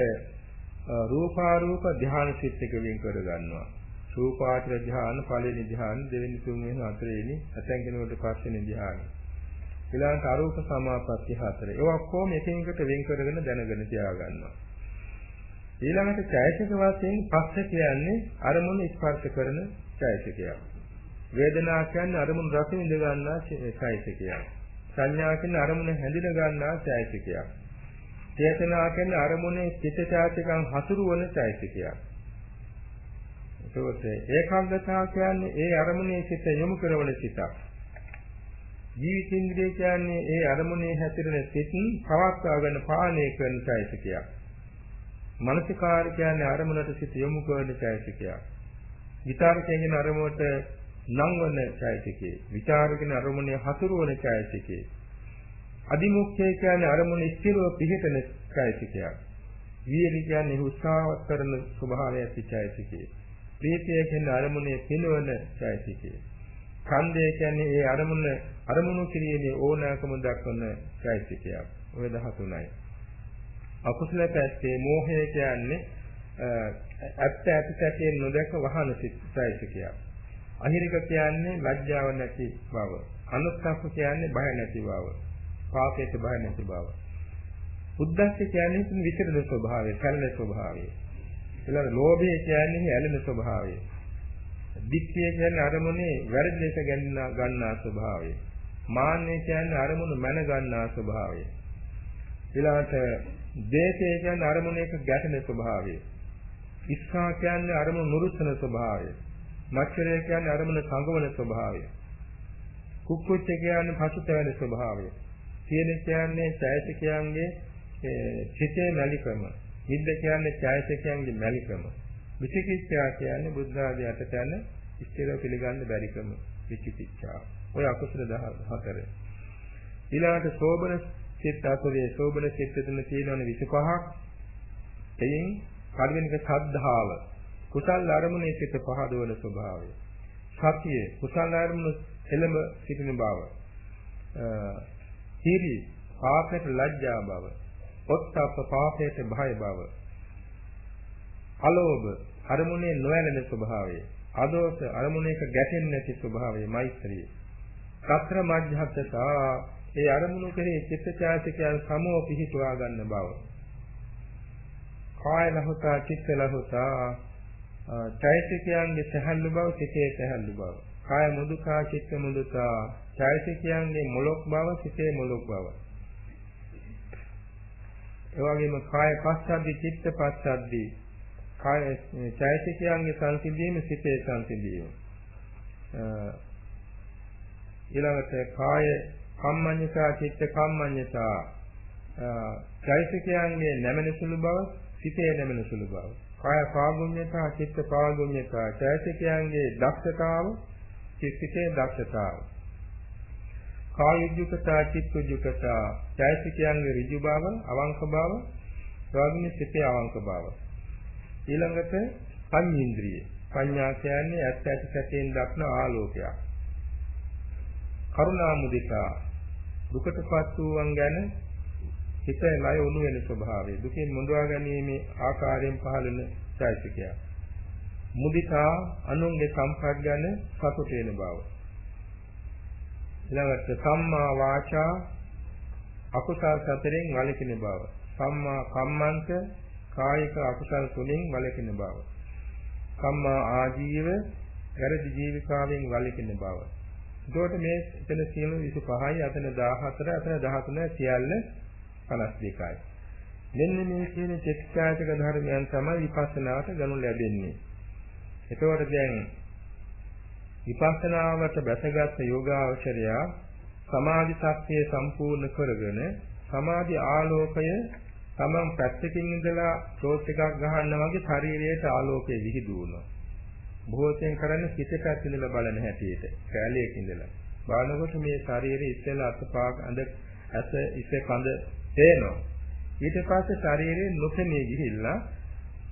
රූපාරූප ධ්‍යාන සිත් එක වෙන් කර ගන්නවා. රූපාචර ධ්‍යාන, පළවෙනි ධ්‍යාන, දෙවෙනි තුන්වෙනි හතරවෙනි, අතෙන් කෙනෙකුට පස්වෙනි ධ්‍යාන. ඊළඟට අරූප සමාපatti හතර. ඒවා කොහොම එකින් එකට වෙන් කරගෙන දැනගෙන තියා ගන්නවා. ඊළඟට ඡයසික වශයෙන් පස්ස කියන්නේ අරමුණ ස්පර්ශ කරන ඡයසිකයක්. වේදනා කියන්නේ අරමුණ රස විඳ ගන්නා ඡයසිකයක්. සංඥා කියන්නේ අරමුණ හැඳින ගන්නා ඡයසිකයක්. චේතනා කියන්නේ අරමුණේ චිත්තචෛතකම් හසුරුවන චෛතකයක්. ඒකෝසේ ඒකාග්‍රතාව කියන්නේ ඒ අරමුණේ සිත යොමු කරන සිතක්. ජීවිතේන්ද්‍රිය කියන්නේ ඒ අරමුණේ හැතිරෙන සිත් පවත්වාගෙන පාලනය කරන চৈতසිකයක්. මනසිකාර කියන්නේ අරමුණට සිත යොමු කරන চৈতසිකයක්. විචාර කියන්නේ අරමුණට නම්වන চৈতසිකේ. විචාර කියන්නේ අරමුණේ හසුරුවන চৈতසිකේ. අදිමුක්ඛය කියන්නේ අරමුණ ස්ථිරව පිහිටන චෛතසිකයක්. විහෙලි කියන්නේ උත්සාහවත් කරන ස්වභාවය ඇති චෛතසිකය. ප්‍රීතිය කියන්නේ අරමුණේ පිනවන චෛතසිකය. ඡන්දය කියන්නේ ඒ අරමුණ අරමුණු කිරීමේ ඕනෑකම දක්වන චෛතසිකයක්. ඔය 13යි. අකුසල පැත්තේ මෝහය කියන්නේ ඇත්ත ඇති සැකයෙන් නොදක වහන චෛතසිකයක්. අහිරික කියන්නේ ලැජ්ජාව නැති බව. අනුත්සප්ප කියන්නේ බය නැති බව. පාපයට බය නැති බව. උද්දච්ච කියන්නේ විචිත ස්වභාවය, කලන ස්වභාවය. ඊළඟ ලෝභය කියන්නේ ඇලෙන ස්වභාවය. දික්තිය කියන්නේ අරමුණේ වැරදි ලෙස ගන්නා ස්වභාවය. මාන්නය කියන්නේ අරමුණු මන ගන්නා ස්වභාවය. ඊළාට දේශය කියන්නේ අරමුණේක ගැටෙන ස්වභාවය. ඉස්සා කියන්නේ අරමුණු නුරුස්සන ස්වභාවය. මච්චරය කියන්නේ අරමුණ සංගවන ස්වභාවය. කුක්කුච්ච කියන්නේ පසුතැවෙන ස්වභාවය. කියන කියන්නේ ඡායසිකයන්ගේ චිතේ මැලිකම. නිද්ද කියන්නේ ඡායසිකයන්ගේ මැලිකම. විචිකිච්ඡා කියන්නේ බුද්ධ ආදී අටට යන ඉස්තිරව පිළිගන්න බැරිකම විචිකිච්ඡා. ඔය අකුසල 14. ඊළඟට සෝබන සිත් අතරේ සෝබන සිත් තුන තියෙනවනේ 25ක්. එයින් පළවෙනික ශ්‍රද්ධාව. කුසල් අරමුණේ සිට පහදවන ස්වභාවය. සතිය කුසල් අරමුණු එළඹ සිටින බව. හිරි පාපයට ලැජ්ජා බව. ඔත්තප්ප පාපයට භය බව. අලෝභ අරමුණේ නොඇලෙන ස්වභාවය. අදෝස අරමුණේක ගැටෙන්නේ නැති ස්වභාවය මෛත්‍රිය. සතර මධ්‍යස්ථතා ඒ අරමුණු කෙරේ චිත්තචෛතසිකයන් සමෝ පිහිටුවා ගන්න බව. කාය ලහුතා චිත්ත ලහුතා චෛතසිකයන්ගේ සහල්ලු බව සිතේ සහල්ලු බව. කාය මුදුකා චිත්ත මුදුකා චෛතසිකයන්ගේ මොලොක් බව සිතේ මොලොක් බව. ඒ වගේම කාය පස්සද්ධි චිත්ත පස්සද්ධි කාය චෛතසිකයන්ගේ සංසිඳීම සිතේ සංසිඳීම. ඊළඟට කාය කම්මඤ්ඤතා චිත්ත කම්මඤ්ඤතා චෛතසිකයන්ගේ නැමෙන සුළු බව සිතේ නැමෙන සුළු බව. කාය පාගුඤ්ඤතා චිත්ත පාගුඤ්ඤතා චෛතසිකයන්ගේ දක්ෂතාව චිත්තේ දක්ෂතාව. කායුජ්ජුකතා චිත්තුජ්ජුකතා චෛතසිකයන්ගේ ඍජු බව අවංක බව ස්වග්න සිතේ අවංක බව. ඊළඟට පඤ්ඤේන්ද්‍රිය. පඤ්ඤා කියන්නේ ඇත්ත ඇති සැකයෙන් දක්න ආලෝකයක්. කරුණා මුදිතා දුකටපත් වූවන් ගැන හිතේ ලය උණු වෙන ස්වභාවය දුකෙන් මුදවා ගැනීමේ ආකාරයෙන් පහළන චෛතසිකය මුදිතා අනුන්ගේ සම්පත් ගැන සතුට වෙන බව ඊළඟට සම්මා වාචා අකුසල් සතරෙන් වළකින බව සම්මා කම්මන්ත කායික අකුසල් තුලින් වළකින බව සම්මා ආජීව වැරදි ජීවිකාවෙන් වළකින බව එතකොට මේ එතන සියලු 25යි අතන 14 අතන 13 සියල්ල 52යි. මෙන්න මේ කියන චිත්තාචක ධර්මයන් තමයි විපස්සනාවට ගනු ලැබෙන්නේ. එතකොට දැන් විපස්සනාවට බැසගත් යෝගාවචරය සමාධි ශක්තිය සම්පූර්ණ කරගෙන සමාධි ආලෝකය තමන් පැත්තකින් ඉඳලා ටෝච් එකක් ගහන්න වගේ ශරීරයට ආලෝකය විහිදුවනවා. බොහෝසෙන් කරන්නේ පිටපැත්ත ඉඳලා බලන හැටියට කැලේක ඉඳලා. බලනකොට මේ ශරීරයේ ඉස්සෙල්ලා අතපාක අඳ ඇස ඉස කඳ තේනවා ඊට පස්සේ ශරීරයේ නොපෙනී ගිහිල්ලා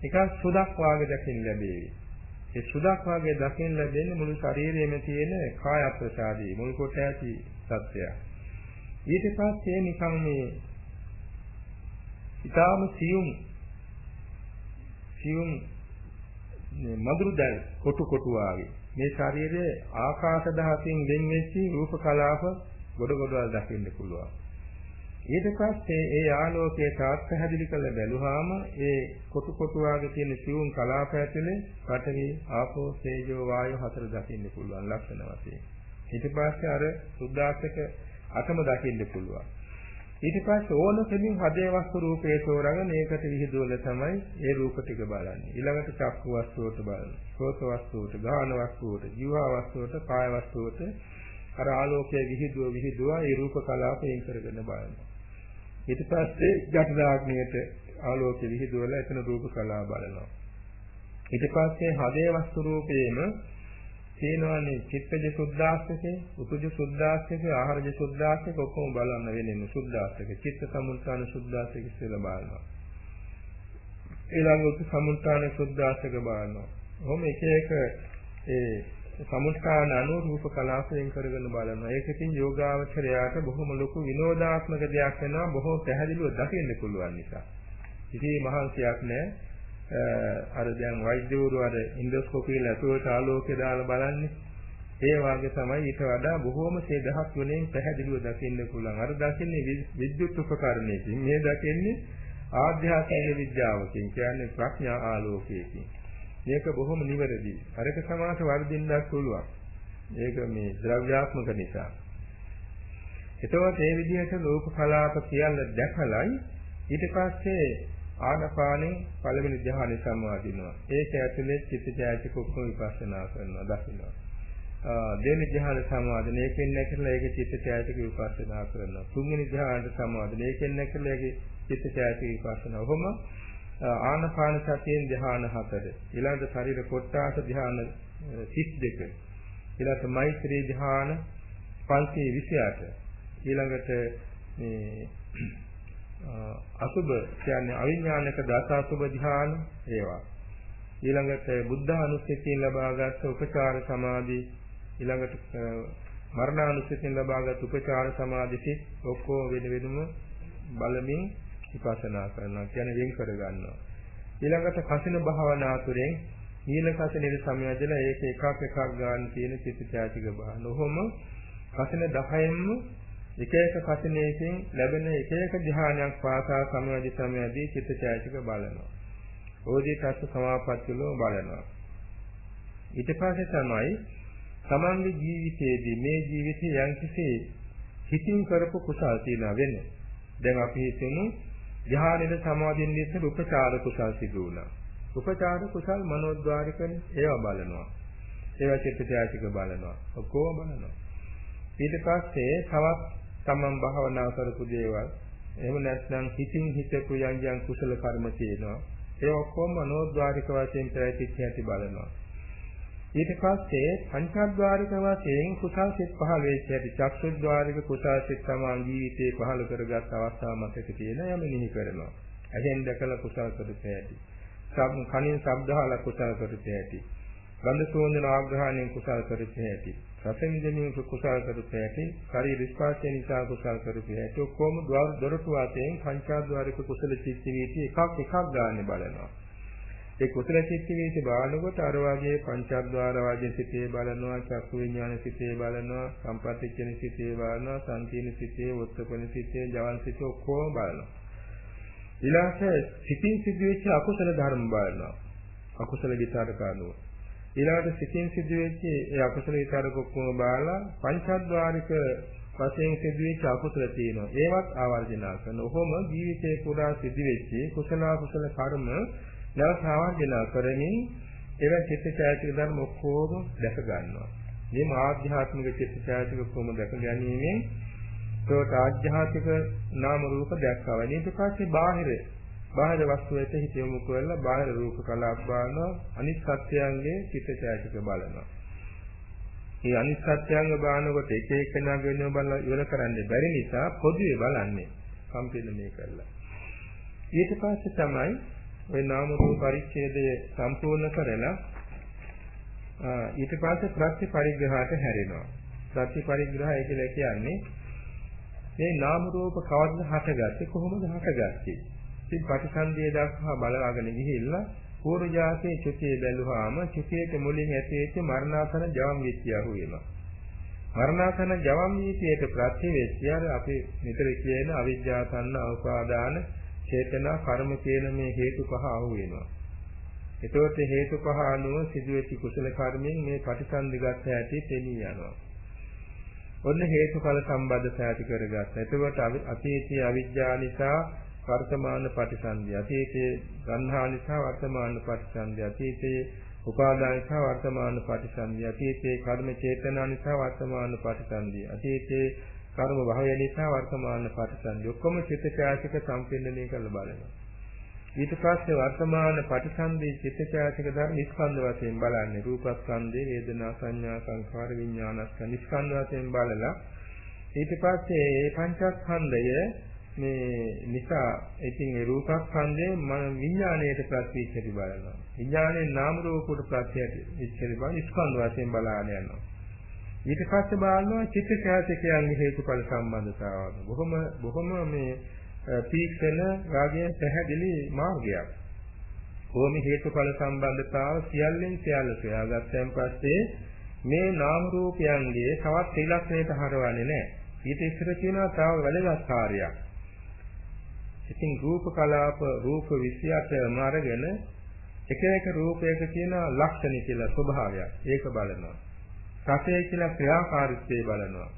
එකක් සුදක් වාගේ දකින්න ලැබේවි. ඒ සුදක් වාගේ දකින්න ලැබෙන්නේ මුළු ශරීරයේම තියෙන කාය ප්‍රසාදී මුල් කොට ඇති සත්‍යය ඊට පස්සේ නිකන් මේ ඊටාම සියුම් සියුම් මේ මధుර දැල් කොටු කොටු වාගේ මේ ශරීරයේ ආකාශ දහසින් වෙන් වෙච්ච රූප කලාප ගොඩ ගොඩවල් දකින්න පුළුවන්. ඊට පස්සේ ඒ ආලෝකයේ තාත් පැහැදිලි කරලා බැලුවාම ඒ කොටු කොටු වාගේ තියෙන සිවුම් කලාප ඇතුලේ පඨවි ආපෝ තේජෝ වායෝ හතර දකින්න පුළුවන් ලක්ෂණ වශයෙන්. ඊට පස්සේ අර සුද්ධාස්තක අතම දකින්න පුළුවන්. ඊට පස්සේ ඕන කෙනින් හදේ වස්තු රූපේ තෝරගෙන ඒකට විහිදුවල තමයි ඒ රූප ටික බලන්නේ. ඊළඟට චක්කු වස්තුවට බලනවා. සෝත වස්තුවට, ගාන වස්තුවට, ජීවා වස්තුවට, කාය වස්තුවට අර ආලෝකයේ විහිදුව විහිදුවා ඒ රූප කලාපයෙන් කරගෙන බලනවා. ඊට පස්සේ ජටදාග්නියට ආලෝකයේ විහිදුවලා එතන රූප කලාව බලනවා. ඊට පස්සේ හදේ වස්තු රූපේම තියෙනවානේ චිත්තජ සුද්ධාස්තකේ, උපජ සුද්ධාස්තකේ, ආහාරජ සුද්ධාස්තකේ ඔක්කොම බලන්න වෙන්නේ සුද්ධාස්තකේ. චිත්ත සමුත්‍රාණ සුද්ධාස්තකේ ඉස්සෙල්ලා බලනවා. ඊළඟට සමුත්‍රාණ සුද්ධාස්තක බලනවා. කොහොම එක එක ඒ සමුත්‍රාණ අනුරූප කලාපයෙන් කරගෙන බලනවා. ඒකකින් යෝගාවචරයාට බොහොම ලොකු විනෝදාත්මක දෙයක් වෙනවා. බොහෝ පැහැදිලිව දකින්න පුළුවන් නිසා. ඉතින් මහන්සියක් නැහැ. අර දැන් වෛද්‍යවරු අර ඉන්ඩොස්කෝපි ලැබුවට ආලෝකය දාලා බලන්නේ ඒ වාගේ තමයි ඊට වඩා බොහෝම සේදහක් වෙනින් පැහැදිලිව දකින්න පුළුවන්. අර දකින්නේ විද්‍යුත් උපකරණයකින්. මේ දකින්නේ ආධ්‍යාත්මික විද්‍යාවකින් කියන්නේ ප්‍රඥා ආලෝකයකින්. මේක බොහොම නිවැරදි. අරක සමාස වර්ධින්නක් පුළුවන්. ඒක මේ ද්‍රව්‍යාත්මක නිසා. එතකොට මේ විදිහට ලෝක කලාප කියලා දැකලයි ඊට පස්සේ ආනපානෙන් පළවෙනි ධ්‍යානෙ සම්වාදිනවා. ඒක ඇතුලේ චිත්තජාතික ඔක්කොම විපස්සනා කරනවා දකින්නවා. දෙවෙනි ධ්‍යාන සම්වාදන ඒකෙන් නැකලා ඒකේ චිත්තජාතික විපස්සනා කරනවා. තුන්වෙනි ධ්‍යානට සම්වාදන ඒකෙන් නැකලා ඒකේ චිත්තජාතික විපස්සනා. ඔහොම ආනපාන සතියෙන් ධ්‍යාන හතර. ඊළඟට ශරීර කොට්ටාස ධ්‍යාන 32. ඊළඟට මෛත්‍රී ධ්‍යාන 528. ඊළඟට මේ අසුබ කියන්නේ අවිඥානික දස අසුබ ධ්‍යාන ඒවා. ඊළඟට බුද්ධ අනුස්සතියෙන් ලබාගත් උපචාර සමාධි ඊළඟට මරණානුස්සතියෙන් ලබාගත් උපචාර සමාධිති ඔක්කොම වෙන වෙනම බලමින් විපස්සනා කරනවා කියන්නේ වෙන් කර ගන්නවා. ඊළඟට කසින භාවනා තුරෙන් නීල කසිනේ සමයදලා ඒක එකක් එකක් ගන්න තියෙන චිත්තචෛතික භාවන. ඔහොම කසින 10න්ම එක එක කසිනේකින් ලැබෙන එක එක ධ්‍යානයක් පාසා සමවැදි සමයදී චිත්තචෛතසික බලනවා. ඕදී තත්ත්ව සමාපත්තියලෝ බලනවා. ඊට පස්සේ තමයි තමන්ගේ ජීවිතයේදී මේ ජීවිතයේ යම්කිසි හිතින් කරපු කුසල් තියනා වෙන්නේ. දැන් අපි හිතමු ධ්‍යානෙද සමාධියෙන් ඉස්සර උපචාර කුසල් සිදු වුණා. උපචාර කුසල් මනෝද්වාරිකනේ ඒවා බලනවා. ඒවා චිත්තචෛතසික බලනවා. ඔක්කොම බලනවා. ඊට පස්සේ තවත් තමන් භාවනා කරපු දේවල් එහෙම නැත්නම් හිතින් හිතපු යම් යම් කුසල කර්ම තියෙනවා ඒ ඔක්කොම මනෝද්වාරික වශයෙන් ප්‍රයතිච්ච ඇති බලනවා ඊට පස්සේ පංචද්වාරික වශයෙන් කුසල් සිත් පහළ වෙච්ච ඇති චක්ෂුද්වාරික කුසල් සිත් තමන් ජීවිතේ පහළ කරගත් අවස්ථා මතක තියෙන යම නිහි කරනවා ඇහෙන් දැකලා කුසල් කරපු ඇති සම් කනින් ශබ්දහලා කුසල් කරපු ඇති ගන්ධ සෝඳන ආග්‍රහණයෙන් කුසල් කරපු හැටි. රස විඳිනින් කුසල් කරපු හැටි. ශරීර ස්පර්ශය නිසා කුසල් කරපු හැටි. ඔක්කොම දොරටු වාතයෙන් පංචාද්වාරික කුසල චිත්ත වීති එකක් එකක් ගන්න බලනවා. ඒ කුසල චිත්ත වීති බලනකොට අර වගේ පංචාද්වාර වාගේ සිතේ බලනවා, චක්කු විඥාන සිතේ බලනවා, සම්පත්තිච්ඡන සිතේ බලනවා, සංකීර්ණ සිතේ, උත්පන සිතේ, ජවන් සිතේ ඔක්කොම බලනවා. ඊළඟට සිතින් සිදුවෙච්ච අකුසල ධර්ම බලනවා. අකුසල විතරක අනුව. ඊළඟට සිතින් සිදුවෙච්ච ඒ අකුසල විතරක ඔක්කොම බලලා පංචාද්වාරික වශයෙන් සිදුවෙච්ච අකුසල තියෙනවා. ඒවත් ආවර්ජනා කරන. ඔහොම ජීවිතේ පුරා සිදුවෙච්ච කුසල අකුසල කර්ම නැවත ආවර්ජනා කරමින් ඒවා චිත්තචෛතසික ධර්ම ඔක්කොම දැක ගන්නවා. මේ ආධ්‍යාත්මික චිත්තචෛතසික ඔක්කොම දැක ගැනීමෙන් ඒකට ආධ්‍යාත්මික නාම රූප දැක්කවා. ඊට පස්සේ බාහිර බාහිර වස්තු වෙත හිත යොමු කරලා බාහිර රූප කලාප බලනවා අනිත් සත්‍යයන්ගේ චිත්තචෛතසික බලනවා. මේ අනිත් සත්‍යයන්ග බලනකොට එක එකනා වෙනව බලලා ඉවර කරන්න බැරි නිසා පොදුවේ බලන්නේ සම්පූර්ණණය කරලා. ඊට පස්සේ තමයි ওই නාම රූප පරිච්ඡේදය සම්පූර්ණ කරලා ඊට පස්සේ ප්‍රත්‍ය පරිග්‍රහයට හැරෙනවා. ප්‍රත්‍ය පරිග්‍රහය කියලා කියන්නේ මේ නාම රූප කවද්ද හටගත්තේ කොහොමද හටගත්තේ? ඉතින් ප්‍රතිසන්දිය දක්වා බලවාගෙන ගිහිල්ලා පූර්ව ජාතේ චුතිය බැලුවාම චුතියට මුලින් ඇතිවෙච්ච මරණාසන ජවම් විත්‍යාව වෙනවා. මරණාසන ජවම් විත්‍යයට ප්‍රතිවේක්ෂය අපි නිතර කියන අවිජ්ජාසන්න අවපාදාන චේතනා කර්ම කියන මේ හේතු පහ අහු වෙනවා. එතකොට හේතු පහ අනුව සිදුවෙච්ච කුසල කර්මෙන් මේ ප්‍රතිසන්දිගත ඇති තෙමී යනවා. ඔන්න හේතුඵල සම්බන්ධතාව ඇති කරගත්තා. එතකොට අතීතයේ අවිජ්ජා නිසා වර්තමාන ප්‍රතිසන්දිය. අතීතයේ ගන්හා නිසා වර්තමාන ප්‍රතිසන්දිය. අතීතයේ උපාදාන නිසා වර්තමාන ප්‍රතිසන්දිය. අතීතයේ කර්ම චේතනා නිසා වර්තමාන ප්‍රතිසන්දිය. අතීතයේ කර්ම භවය නිසා වර්තමාන ප්‍රතිසන්දිය. ඔක්කොම චිත්තචෛතසික සම්පින්නණය කරලා බලනවා. ඊට පස්සේ වර්තමාන ප්‍රතිසන්දී චිත්තචෛතසික ධර්ම ස්කන්ධ වශයෙන් බලන්නේ රූපස්කන්ධේ වේදනා සංඥා සංඛාර විඥානස්කන්ධ ස්කන්ධ වශයෙන් බලලා ඊට පස්සේ මේ පංචස්කන්ධය මේ නිසා ඉතින් ඒ රූපස්කන්ධයේ මන විඥාණයට ප්‍රතිවිච්ඡේද බලනවා විඥාණයෙන් නාම රූපයට ප්‍රතිවිච්ඡේද බලන ස්කන්ධ වශයෙන් බලාගෙන යනවා ඊට පස්සේ බලනවා චිත්තචෛතසිකයන්ගේ හේතුඵල සම්බන්ධතාවය බොහොම බොහොම මේ තීක්ෂණ රාගයෙන් පැහැදිලි මාර්ගයක්. කොහොම හේතුඵල සම්බන්ධතාව සියල්ලෙන් සියල්ල සොයාගත්තන් පස්සේ මේ නාම රූපයන්ගේ තවත් ත්‍රිලක්ෂණයට හරවන්නේ නැහැ. ඊට ඉස්සර කියනවා තව වැදගත් කාර්යයක්. ඉතින් රූප කලාප රූප 28ම අරගෙන එක එක රූපයක කියන ලක්ෂණ කියලා ස්වභාවයක්. ඒක බලනවා. රසය කියලා ක්‍රියාකාරීත්වය බලනවා.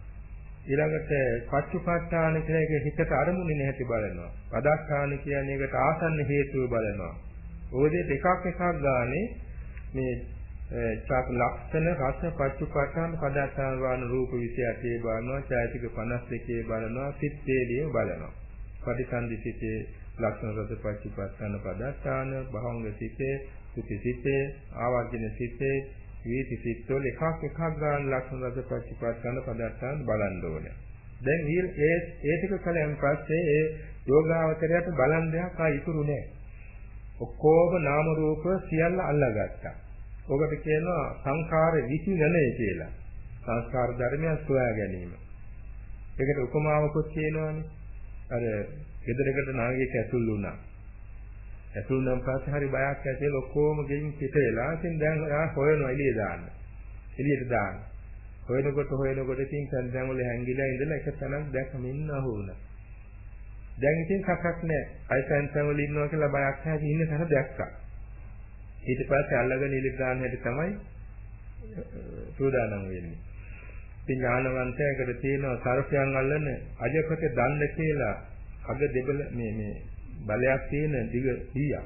ඊළඟට පච්චුපට්ඨාන කියන එක හිතට අරමුණේ නැති බලනවා. පදස්ථාන කියන්නේ ඒකට ආසන්න හේතුව බලනවා. ඕකේ දෙකක් එකක් ගානේ මේ චාක ලක්ෂණ රස පච්චුපට්ඨාන පදස්ථාන වන රූප 28 බලනවා. ඡායතික 52 බලනවා. සිත් වේලිය බලනවා. පටිසන්ධි සිතේ ලක්ෂණ රස පච්චුපට්ඨාන පදස්ථාන භවංග සිතේ සුති සිතේ ආවර්ජන සිතේ වීති සිත්වල එකක් එකක් ගන්න ලක්ෂණ රස ප්‍රතිපත්තන පදත්තන් බලන්න ඕනේ. දැන් ඒ ඒ ටික කලයන් පස්සේ ඒ යෝගාවචරයට බලන් දෙයක් ආ ඉතුරු නැහැ. ඔක්කොම නාම රූප සියල්ල අල්ලගත්තා. ඔකට කියනවා සංඛාර විචිනනය කියලා. සංස්කාර ධර්මයන් සොයා ගැනීම. ඒකට උපමාවකුත් කියනවානේ. අර ගෙදරකට නාගයෙක් ඇතුල් වුණා. ඇතුල් නම් පස්සේ හරි බයක් ඇතිලා ඔක්කොම ගෙයින් පිට වෙලා ඉතින් දැන් ආ හොයනවා එළිය දාන්න. එළියට දාන්න. හොයනකොට හොයනකොට ඉතින් සන්දන් වල හැංගිලා ඉඳලා එක තැනක් දැක්කම ඉන්න අහුණා. දැන් ඉතින් කක්ක් නැහැ. අය සන්දන් වල ඉන්නවා කියලා බයක් නැහැ ඉන්න තැන දැක්කා. ඊට පස්සේ අල්ලගෙන එළියට දාන්න හැටි තමයි සූදානම් වෙන්නේ. ඉතින් ඥානවන්තයෙකුට තියෙනවා සර්පයන් අල්ලන අජපත දණ්ඩ කියලා අග දෙබල මේ මේ බලයක් තියෙන දිග 100ක්.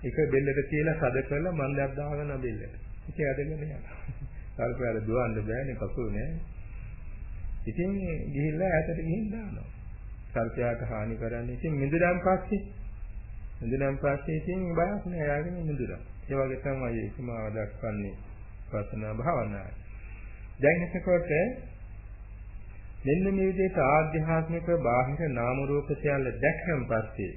ඒක බෙල්ලට තියලා සද කරලා මන්දයක් දාගෙන බෙල්ලට. ඒක ඇදගෙන යනවා. සල්පයාල දුවන්න බෑනේ කකුල නෑ. ඉතින් ගිහිල්ලා ඈතට ගිහින් දානවා. සල්පයාට හානි කරන්නේ ඉතින් මිදුලන් පස්සේ මිදුලන් පස්සේ ඉතින් බයක් නෑ යාගෙන මිදුලා. ඒ වගේ තමයි ඒකමාව දක්වන්නේ පස්සනා භාවනාවේ. දැන් එතකොට මෙන්න මේ විදිහට ආධ්‍යාත්මික බාහිර නාම රූප සියල්ල දැක්කන් පස්සේ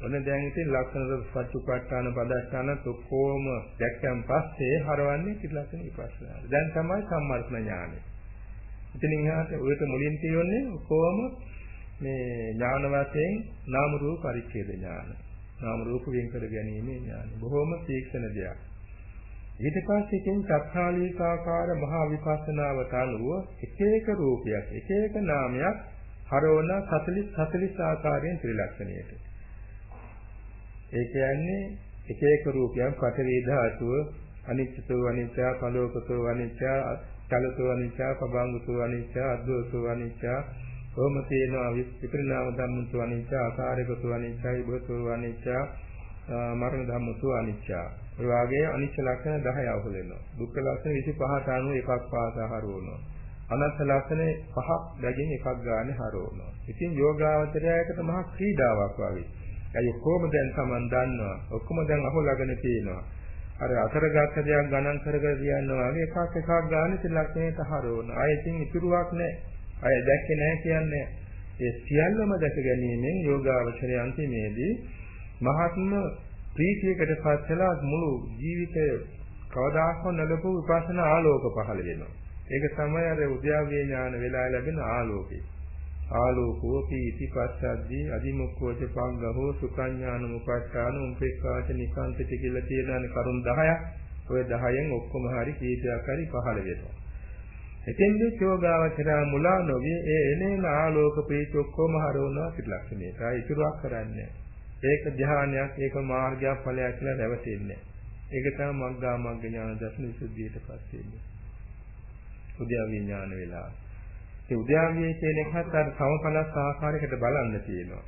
ඔන්න දැන් ඉතින් ලක්ෂණ පච්චුපට්ඨාන පදස්ථාන ඔක්කොම දැක්කන් පස්සේ හරවන්නේ ත්‍රිලක්ෂණ විපස්සනා. දැන් තමයි සම්මර්ථන ඥානෙ. ඉතින් එහාට ඔයට මුලින් තියෙන්නේ කොහොම මේ ඥාන වශයෙන් නාම රූප පරිච්ඡේද ඥාන. නාම රූප වෙන් කර ගැනීම ඥාන. බොහොම තීක්ෂණ දෙයක්. ඊට පස්සේ ඉතින් චත්තාලීකාකාර මහා විපස්සනාවට අනුව එක එක රූපයක් එක එක නාමයක් හරවන 40 40 ආකාරයෙන් ත්‍රිලක්ෂණයට. ඒ කියන්නේ එක එක රූපයක් පඨවි ධාතුව අනිත්‍යතෝ අනිත්‍ය පලෝකතෝ අනිත්‍ය චලතෝ අනිත්‍ය පබංගතෝ අනිත්‍ය අද්දෝසෝ අනිත්‍ය කොහොම තියෙනවා විපරිණාම ධම්මතු අනිත්‍ය ආකාරයකතු අනිත්‍යයි භූතෝ අනිත්‍ය මරණ ධම්මතු අනිත්‍ය ඒ වාගේ අනිත්‍ය ලක්ෂණ 10 අවුල් වෙනවා. දුක්ඛ ලක්ෂණ 25ට අනුව එකක් පාසා හරවනවා. අනත්ත් ලක්ෂණ පහක් දැකින් එකක් ගානේ හරවනවා. ඉතින් යෝගාවචරයයකට මහා ක්‍රීඩාවක් වගේ. ඇයි ඔක්කොම දැන් Taman දන්නවා? ඔක්කොම දැන් අහුලාගෙන තියෙනවා. අර අතරගත දෙයක් ගණන් කරගෙන කියනවා වගේ එකක් එකක් ගානේ ත්‍රිලක්ෂණයට හරවනවා. ආයෙත් ඉතුරුවක් නැහැ. අය දැක්කේ නැහැ කියන්නේ. ඒ සියල්ලම දැක ගැනීමෙන් යෝගාවචරය අන්තිමේදී මහත්ම ප්‍රීතියකට පස්සලා මුළු ජීවිතය කවදාහක් නොලබපු විපස්සනා ආලෝක පහළ වෙනවා. ඒක තමයි අර උද්‍යාවේ ඥාන වෙලා ලැබෙන ආලෝකය. ආලෝකෝ පීති පස්සද්දී අදිමුක්ඛෝච පංගහෝ සුඛඥාන මුපස්ථාන උපේක්ඛාච නිකාන්තිති කියලා තියෙන කරුණ 10ක්. ඔය 10න් ඔක්කොම හරි කීපයක් හරි පහළ වෙනවා. එතෙන්දී යෝගාවචරා මුලා නොවි ඒ එනේන ආලෝක ප්‍රීති ඔක්කොම හරවනවා ත්‍රිලක්ෂණයට. ආ ඉතුරුක් කරන්නේ. ඒක ධානයක්, ඒක මාර්ගයක් ඵලයක් කියලා නැවතෙන්නේ. ඒක තමයි මග්ගා මග්ග ඥාන දර්ශන විසුද්ධියට පස්සේ එන්නේ. උද්‍යාවී ඥාන වෙලා. ඒ උද්‍යාවී කියන එකත් අර සමඵලස් ආකාරයකට බලන්න තියෙනවා.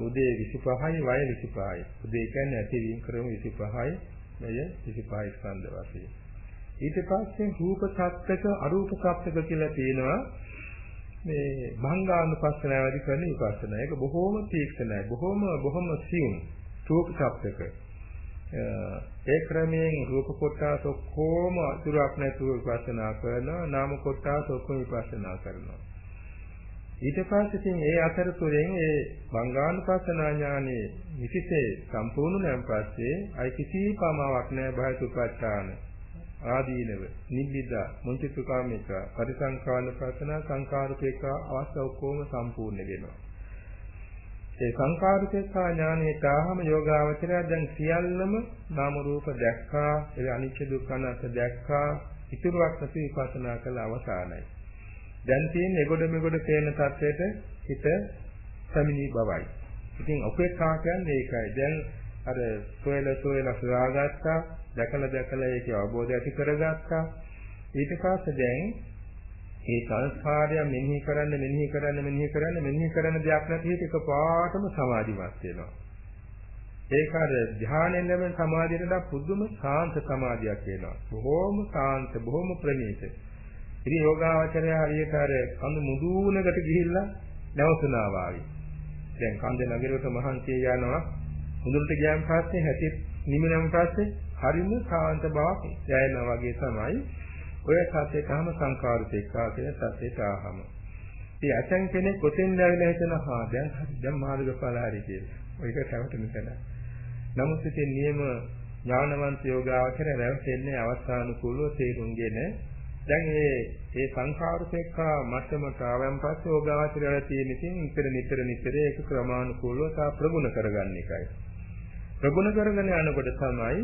උදේ 25යි වය 25යි. උදේ කියන්නේ ඇතිවීම ක්‍රම 25යි, මෙය 25යි ස්කන්ධ වශයෙන්. ඊට පස්සේ රූප සත්‍යක අරූප සත්‍යක කියලා තියෙනවා මේ භංගානුපස්සනාව වැඩි කරන විපස්සනා. ඒක බොහෝම තීක්ෂණයි. බොහෝම බොහෝම සියුම් රූප සත්‍යක. ඒ ක්‍රමයෙන් රූප කොටස ඔක්කොම අතුරක් නැතුව විපස්සනා කරනවා. නාම කොටස ඔක්කොම විපස්සනා කරනවා. ඊට පස්සේ ඉතින් ඒ අතරතුරෙන් ඒ භංගානුපස්සනා ඥානෙ විශේෂ සම්පූර්ණ නම් පස්සේ අයි කිසි පමාවක් නැහැ බයතුපත්තාන ආදීනව නිබ්බිදා මුංචිතුකාමික පරිසංඛාන ප්‍රසන සංකාරුපේක අවස්ථ ඔක්කොම සම්පූර්ණ වෙනවා. ඒ සංකාරුපේකා ඥානයේ තාම යෝගාවචරය දැන් සියල්ලම නාම රූප දැක්කා ඒ අනිච්ච දුක්ඛ අනාත්ම දැක්කා ඉතුරුවක් නැති විපස්සනා කළ අවසానයි දැන් තියෙන එගොඩ මෙගොඩ තේන තත්වයට හිත සමිනී බවයි. ඉතින් උපේක්ඛා කියන්නේ ඒකයි. දැන් අර සොයල සොයල සොයාගත්තා. දැකලා දැකලා ඒකේ අවබෝධය ඇති කරගත්තා. ඊට පස්සේ දැන් මේ සංස්කාරය මෙනෙහි කරන්න මෙනෙහි කරන්න මෙනෙහි කරන්න මෙනෙහි කරන දෙයක් නැති එක පාටම සමාධිමත් වෙනවා. ඒක අර ධානයෙන් ලැබෙන සමාධියට පුදුම සාන්ත සමාධියක් වෙනවා. බොහෝම සාන්ත බොහෝම ප්‍රණීත. ඉතින් යෝගාවචරය හරියට අර කඳු මුදුනකට ගිහිල්ලා නැවතුනා වාගේ. දැන් කන්ද නගරයට මහන්සිය යනවා. මුදුනට ගියාන් පස්සේ හැටි නිමිනන් පස්සේ හරිම සාන්ත බවක් දැනෙනා වගේ තමයි ඔය සත්‍යකම සංකාරිතේකා කියන සත්‍යයට ආහම. ඉතින් අචන් කෙනෙක් කොතෙන් ඇවිල්ලා හිතන හා දැන් හරි දැන් මාර්ගඵල හරි කියලා. ඔයක රැවටෙන තැන. නමුත් ඉතින් නියම ඥානවන්ත යෝගාවචර රැවටෙන්නේ අවස්ථානුකූලව තේරුම්ගෙන දැන් මේ මේ සංඛාරපේක්ඛා මට්ටමට ආවන් පස්සේ යෝගාවචරය තියෙන ඉතින් නිතර නිතර නිතර ඒක ක්‍රමානුකූලව තා ප්‍රගුණ කරගන්න එකයි. ප්‍රගුණ කරගෙන යනකොට තමයි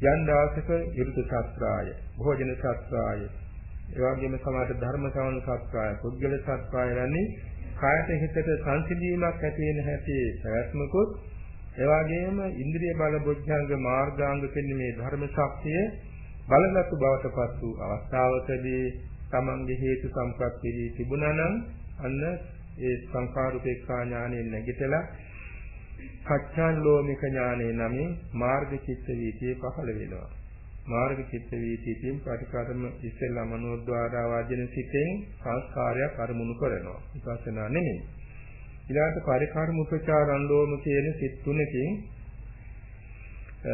යන් දාසක ඍතු ශාස්ත්‍රාය, භෝජන ශාස්ත්‍රාය, ඒ වගේම සමාත ධර්ම ශ්‍රවණ ශාස්ත්‍රාය, පුද්ගල ශාස්ත්‍රාය යන්නේ කායත හිතට සංසිඳීමක් ඇති වෙන හැටි ප්‍රයත්නකොත් ඒ වගේම ඉන්ද්‍රිය බල බොජ්ජංග මාර්ගාංග කියන මේ ධර්ම ශක්තිය බලගත් බවට පත් වූ අවස්ථාවකදී තමන්ගේ හේතු සම්ප්‍රප්තිදී තිබුණා නම් අන්න ඒ සංඛාරුපේක්ෂා ඥාණයෙන් නැගිටලා සත්‍යං ලෝමික ඥානේ නමින් මාර්ග චිත්ත වීතිය පහළ වෙනවා. මාර්ග චිත්ත වීතියෙන් ප්‍රතිකාරම ඉස්සෙල්ලා මනෝද්වාරා වාජන සිතෙන් සංස්කාරයක් අරමුණු කරනවා. විපස්සනා නෙමෙයි. ඊළාට පරිකාරම උපචාරන් ලෝම කියන සිත් තුනකින්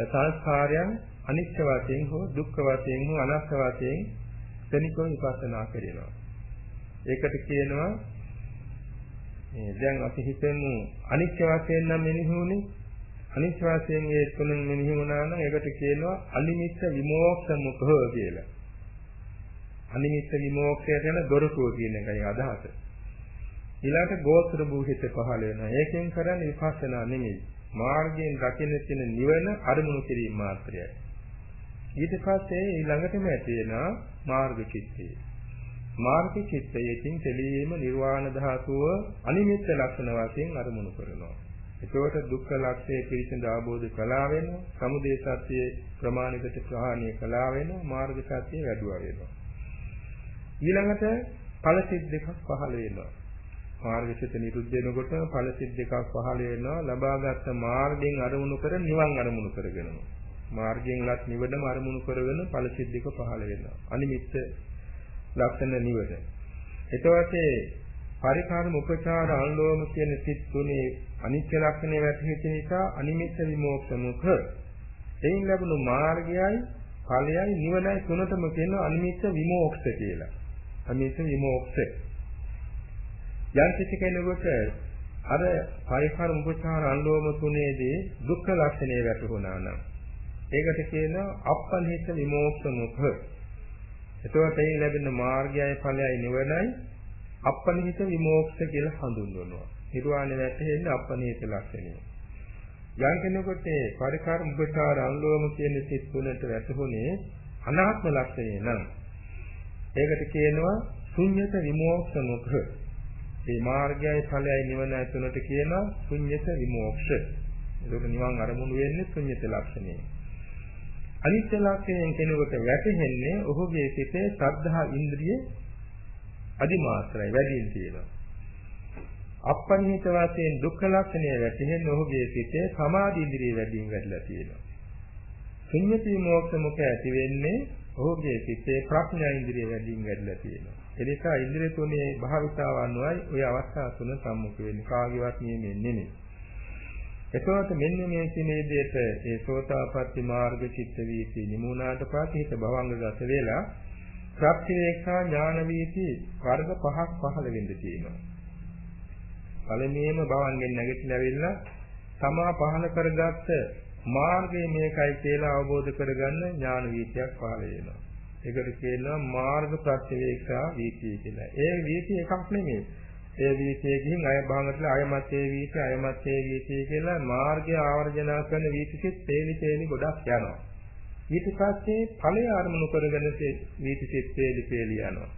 සංස්කාරයන් අනිත්‍ය වශයෙන් හෝ දුක්ඛ වශයෙන් හෝ අනාත්ම වශයෙන් තනිකව විපස්සනා කරනවා. ඒකට කියනවා මේ දැන් අපි හිතමු අනිත්‍ය වශයෙන් නම් මෙනෙහිුනේ අනිත්‍ය වශයෙන් ඒ තුලින් මෙනෙහි වුණා නම් ඒකට කියනවා අනිමිත්ත විමෝක්ෂ මුඛෝ කියලා. අනිමිත්ත විමෝක්ෂය කියන දොරටුව කියන එකයි අදහස. ඊළඟට ගෝත්‍ර භූහිත පහළ වෙනවා. ඒකෙන් කරන්නේ විපස්සනා නෙමෙයි. මාර්ගයෙන් දකින්න තියෙන නිවන අරමුණු කිරීම මාත්‍රයයි. ඊට පස්සේ ඊළඟටම ඇති වෙනා මාර්ග චිත්තය. මාර්ග චිත්තයෙන් තෙලීම නිර්වාණ ධාතුව අනිමිත්ත ලක්ෂණ වශයෙන් අරමුණු කරනවා. එතකොට දුක්ඛ ලක්ෂය පිළිසිඳ ආબોධ කළා වෙනවා. සමුදය සත්‍යයේ ප්‍රමාණිකට ප්‍රහාණය කළා වෙනවා. මාර්ග සත්‍යය වැඩුවා වෙනවා. ඊළඟට ඵල සිත් දෙකක් පහළ වෙනවා. මාර්ගසිත නිරුද්ධ වෙනකොට ඵල සිත් දෙකක් පහළ වෙනවා. ලබාගත් මාර්ගයෙන් අරමුණු කර නිවන් අරමුණු කරගෙනම. මාර්ගයෙන් ලත් නිවනම අරමුණු කරගෙන ඵල සිත් දෙක පහළ වෙනවා. අනිමිත්ත ලක්ෂණ නිවන. එතකොට පරිකාරම උපචාර අනුලෝම කියන සිත් තුනේ අනිත්‍ය ලක්ෂණය වැටහෙච්ච නිසා අනිමිත්ත විමෝක්ෂ මුඛ එයින් ලැබුණු මාර්ගයයි ඵලයයි නිවනයි තුනටම කියන අනිමිත්ත විමෝක්ෂ කියලා. අනිමිත්ත විමෝක්ෂ. යම් කිසි කෙනෙකුට අර පරිකාරම උපචාර අනුලෝම තුනේදී දුක්ඛ ලක්ෂණය වැටහුණා නම් ඒකට කියනවා අප්පනිහිත විමෝක්ෂ මුඛ. එතකොට එයින් ලැබෙන මාර්ගයයි ඵලයයි නිවනයි අප්පනිහිත විමෝක්ෂ කියලා හඳුන්වනවා. නිර්වාණය වැටෙන්නේ අප්පනිහිත ලක්ෂණය. යම් කෙනෙකුට පරිකාර මුගතාර අනුලෝම කියන සිත් තුනට වැටුනේ අනාත්ම ලක්ෂණය නම් ඒකට කියනවා ශුන්්‍යත විමෝක්ෂ මුඛ. මේ මාර්ගයයි ඵලයයි නිවනයි තුනට කියනවා ශුන්්‍යත විමෝක්ෂ. ඒක නිවන් අරමුණු වෙන්නේ ශුන්්‍යත ලක්ෂණය. අනිත්‍ය ලක්ෂණයෙන් කෙනෙකුට වැටහෙන්නේ ඔහුගේ සිතේ සද්ධා ඉන්ද්‍රිය අදිමාත්‍රයි වැඩියෙන් තියෙනවා. අප්පනිහිත වාසයෙන් දුක්ඛ ලක්ෂණය වැටහෙන්නේ ඔහුගේ සිතේ සමාධි ඉන්ද්‍රිය වැඩියෙන් වැඩිලා තියෙනවා. ශුන්‍යති මෝක්ෂ මුඛ ඇති වෙන්නේ ඔහුගේ සිතේ ප්‍රඥා ඉන්ද්‍රිය වැඩියෙන් වැඩිලා තියෙනවා. ඒ නිසා ඉන්ද්‍රිය තුනේ භාවිතාවන්වයි ওই අවස්ථා තුන සම්මුඛ වෙන්නේ කාගේවත් නියමෙන්නේ නෙමෙයි. එතකොට මෙන්න මේ කිනේ දෙයට ඒ සෝතාපට්ටි මාර්ග චිත්ත වීති නිමුණාට පස්සේ හිත භවංගගත වෙලා ප්‍රත්‍යවේක්ෂා ඥාන වීති වර්ග පහක් පහළ වෙන්න තියෙනවා. පළමුවෙන්ම භවංගෙන් නැගිටලා ඇවිල්ලා තමා පහළ කරගත්ත මාර්ගය මේකයි කියලා අවබෝධ කරගන්න ඥාන වීතියක් පහළ වෙනවා. ඒකට කියනවා මාර්ග ප්‍රත්‍යවේක්ෂා වීතිය කියලා. ඒ වීතිය එකක් නෙමෙයි. ඒ වීතිය ගිහින් අය භාගතල අයමත් ඒ වීතිය අයමත් ඒ වීතිය කියලා මාර්ගය ආවර්ජනා කරන වීතිකෙත් තේලි තේලි ගොඩක් යනවා. ඊට පස්සේ ඵලය අරමුණු කරගෙන වීතිකෙත් තේලි තේලි යනවා.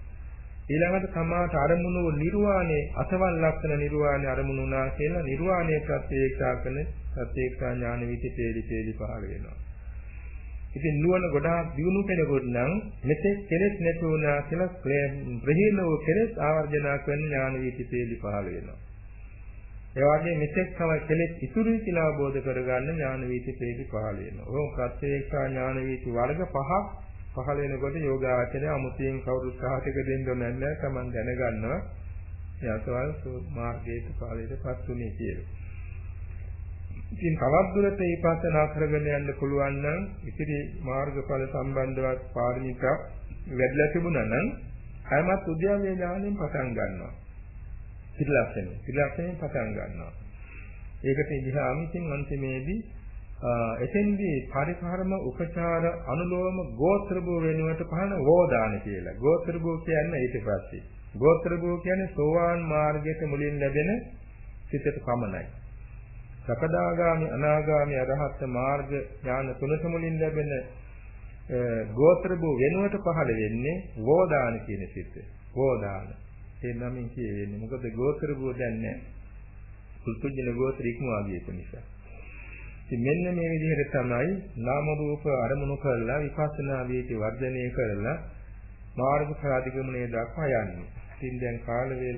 ඊළඟට සමාත අරමුණු නිර්වාණය අසවල් ලක්ෂණ නිර්වාණය අරමුණු වුණා කියලා නිර්වාණය ප්‍රත්‍යක්ෂා කරන ප්‍රත්‍යක්ෂා ඥාන විදි තේලි තේලි පහළ වෙනවා. ඉතින් නුවණ ගොඩාක් දියුණු කෙනෙකුට නම් මෙතෙක් කෙලෙස් නැති වුණා කියලා ප්‍රහීන වූ කෙලෙස් ආවර්ජනා කරන ඥාන විදි තේලි පහළ වෙනවා. ඒ වගේ මෙතෙක් තමයි කෙලෙස් ඉතුරුයි කියලා අවබෝධ කරගන්න ඥාන විදි තේලි පහළ වෙනවා. ඕක ප්‍රත්‍යක්ෂා ඥාන විදි වර්ග පහක් පහළ වෙනකොට යෝගාචරය අමුතියෙන් කවුරුත් සහතික දෙන්න ඕනේ නැහැ. Taman දැනගන්නවා. මේ අසවල් මාර්ගයේ පාළේටපත් උනේ කියලා. ඉතින් තවත් දුරට විපස්සනා කරගෙන යන්න පුළුවන් නම් ඉතිරි මාර්ගඵල සම්බන්ධවත් පාරමිතා වැඩිලා තිබුණා නම් හැමත් උද්‍යාවේ ඥාණයෙන් පටන් ගන්නවා. පිළිලක්ෂණය. පිළිලක්ෂණයෙන් පටන් ගන්නවා. ඒකට ඉදිහාම ඉතින් අන්තිමේදී එතෙන්දී පරිකාරම උපචාර අනුලෝම ගෝත්‍ර භූ වෙනුවට පහන වෝදාන කියලා. ගෝත්‍ර භූ කියන්නේ ඊට පස්සේ. ගෝත්‍ර භූ කියන්නේ සෝවාන් මාර්ගයට මුලින් ලැබෙන සිතට පමණයි. සකදාගාමි අනාගාමි අරහත් මාර්ග ඥාන තුනක මුලින් ලැබෙන ගෝත්‍ර භූ වෙනුවට පහළ වෙන්නේ වෝදාන කියන සිත. වෝදාන. ඒ නමින් කියෙන්නේ මොකද ගෝත්‍ර භූ දැන් නැහැ. කුල්පුජින ගෝත්‍ර ඉක්මවා ගියපු නිසා. ඉතින් මෙන්න මේ විදිහට තමයි නාම රූප අරමුණු කරලා විපස්සනා වේති වර්ධනය කරලා මාර්ග ප්‍රාතිගමනය දක්වා යන්නේ. ඉතින් දැන් කාල වේල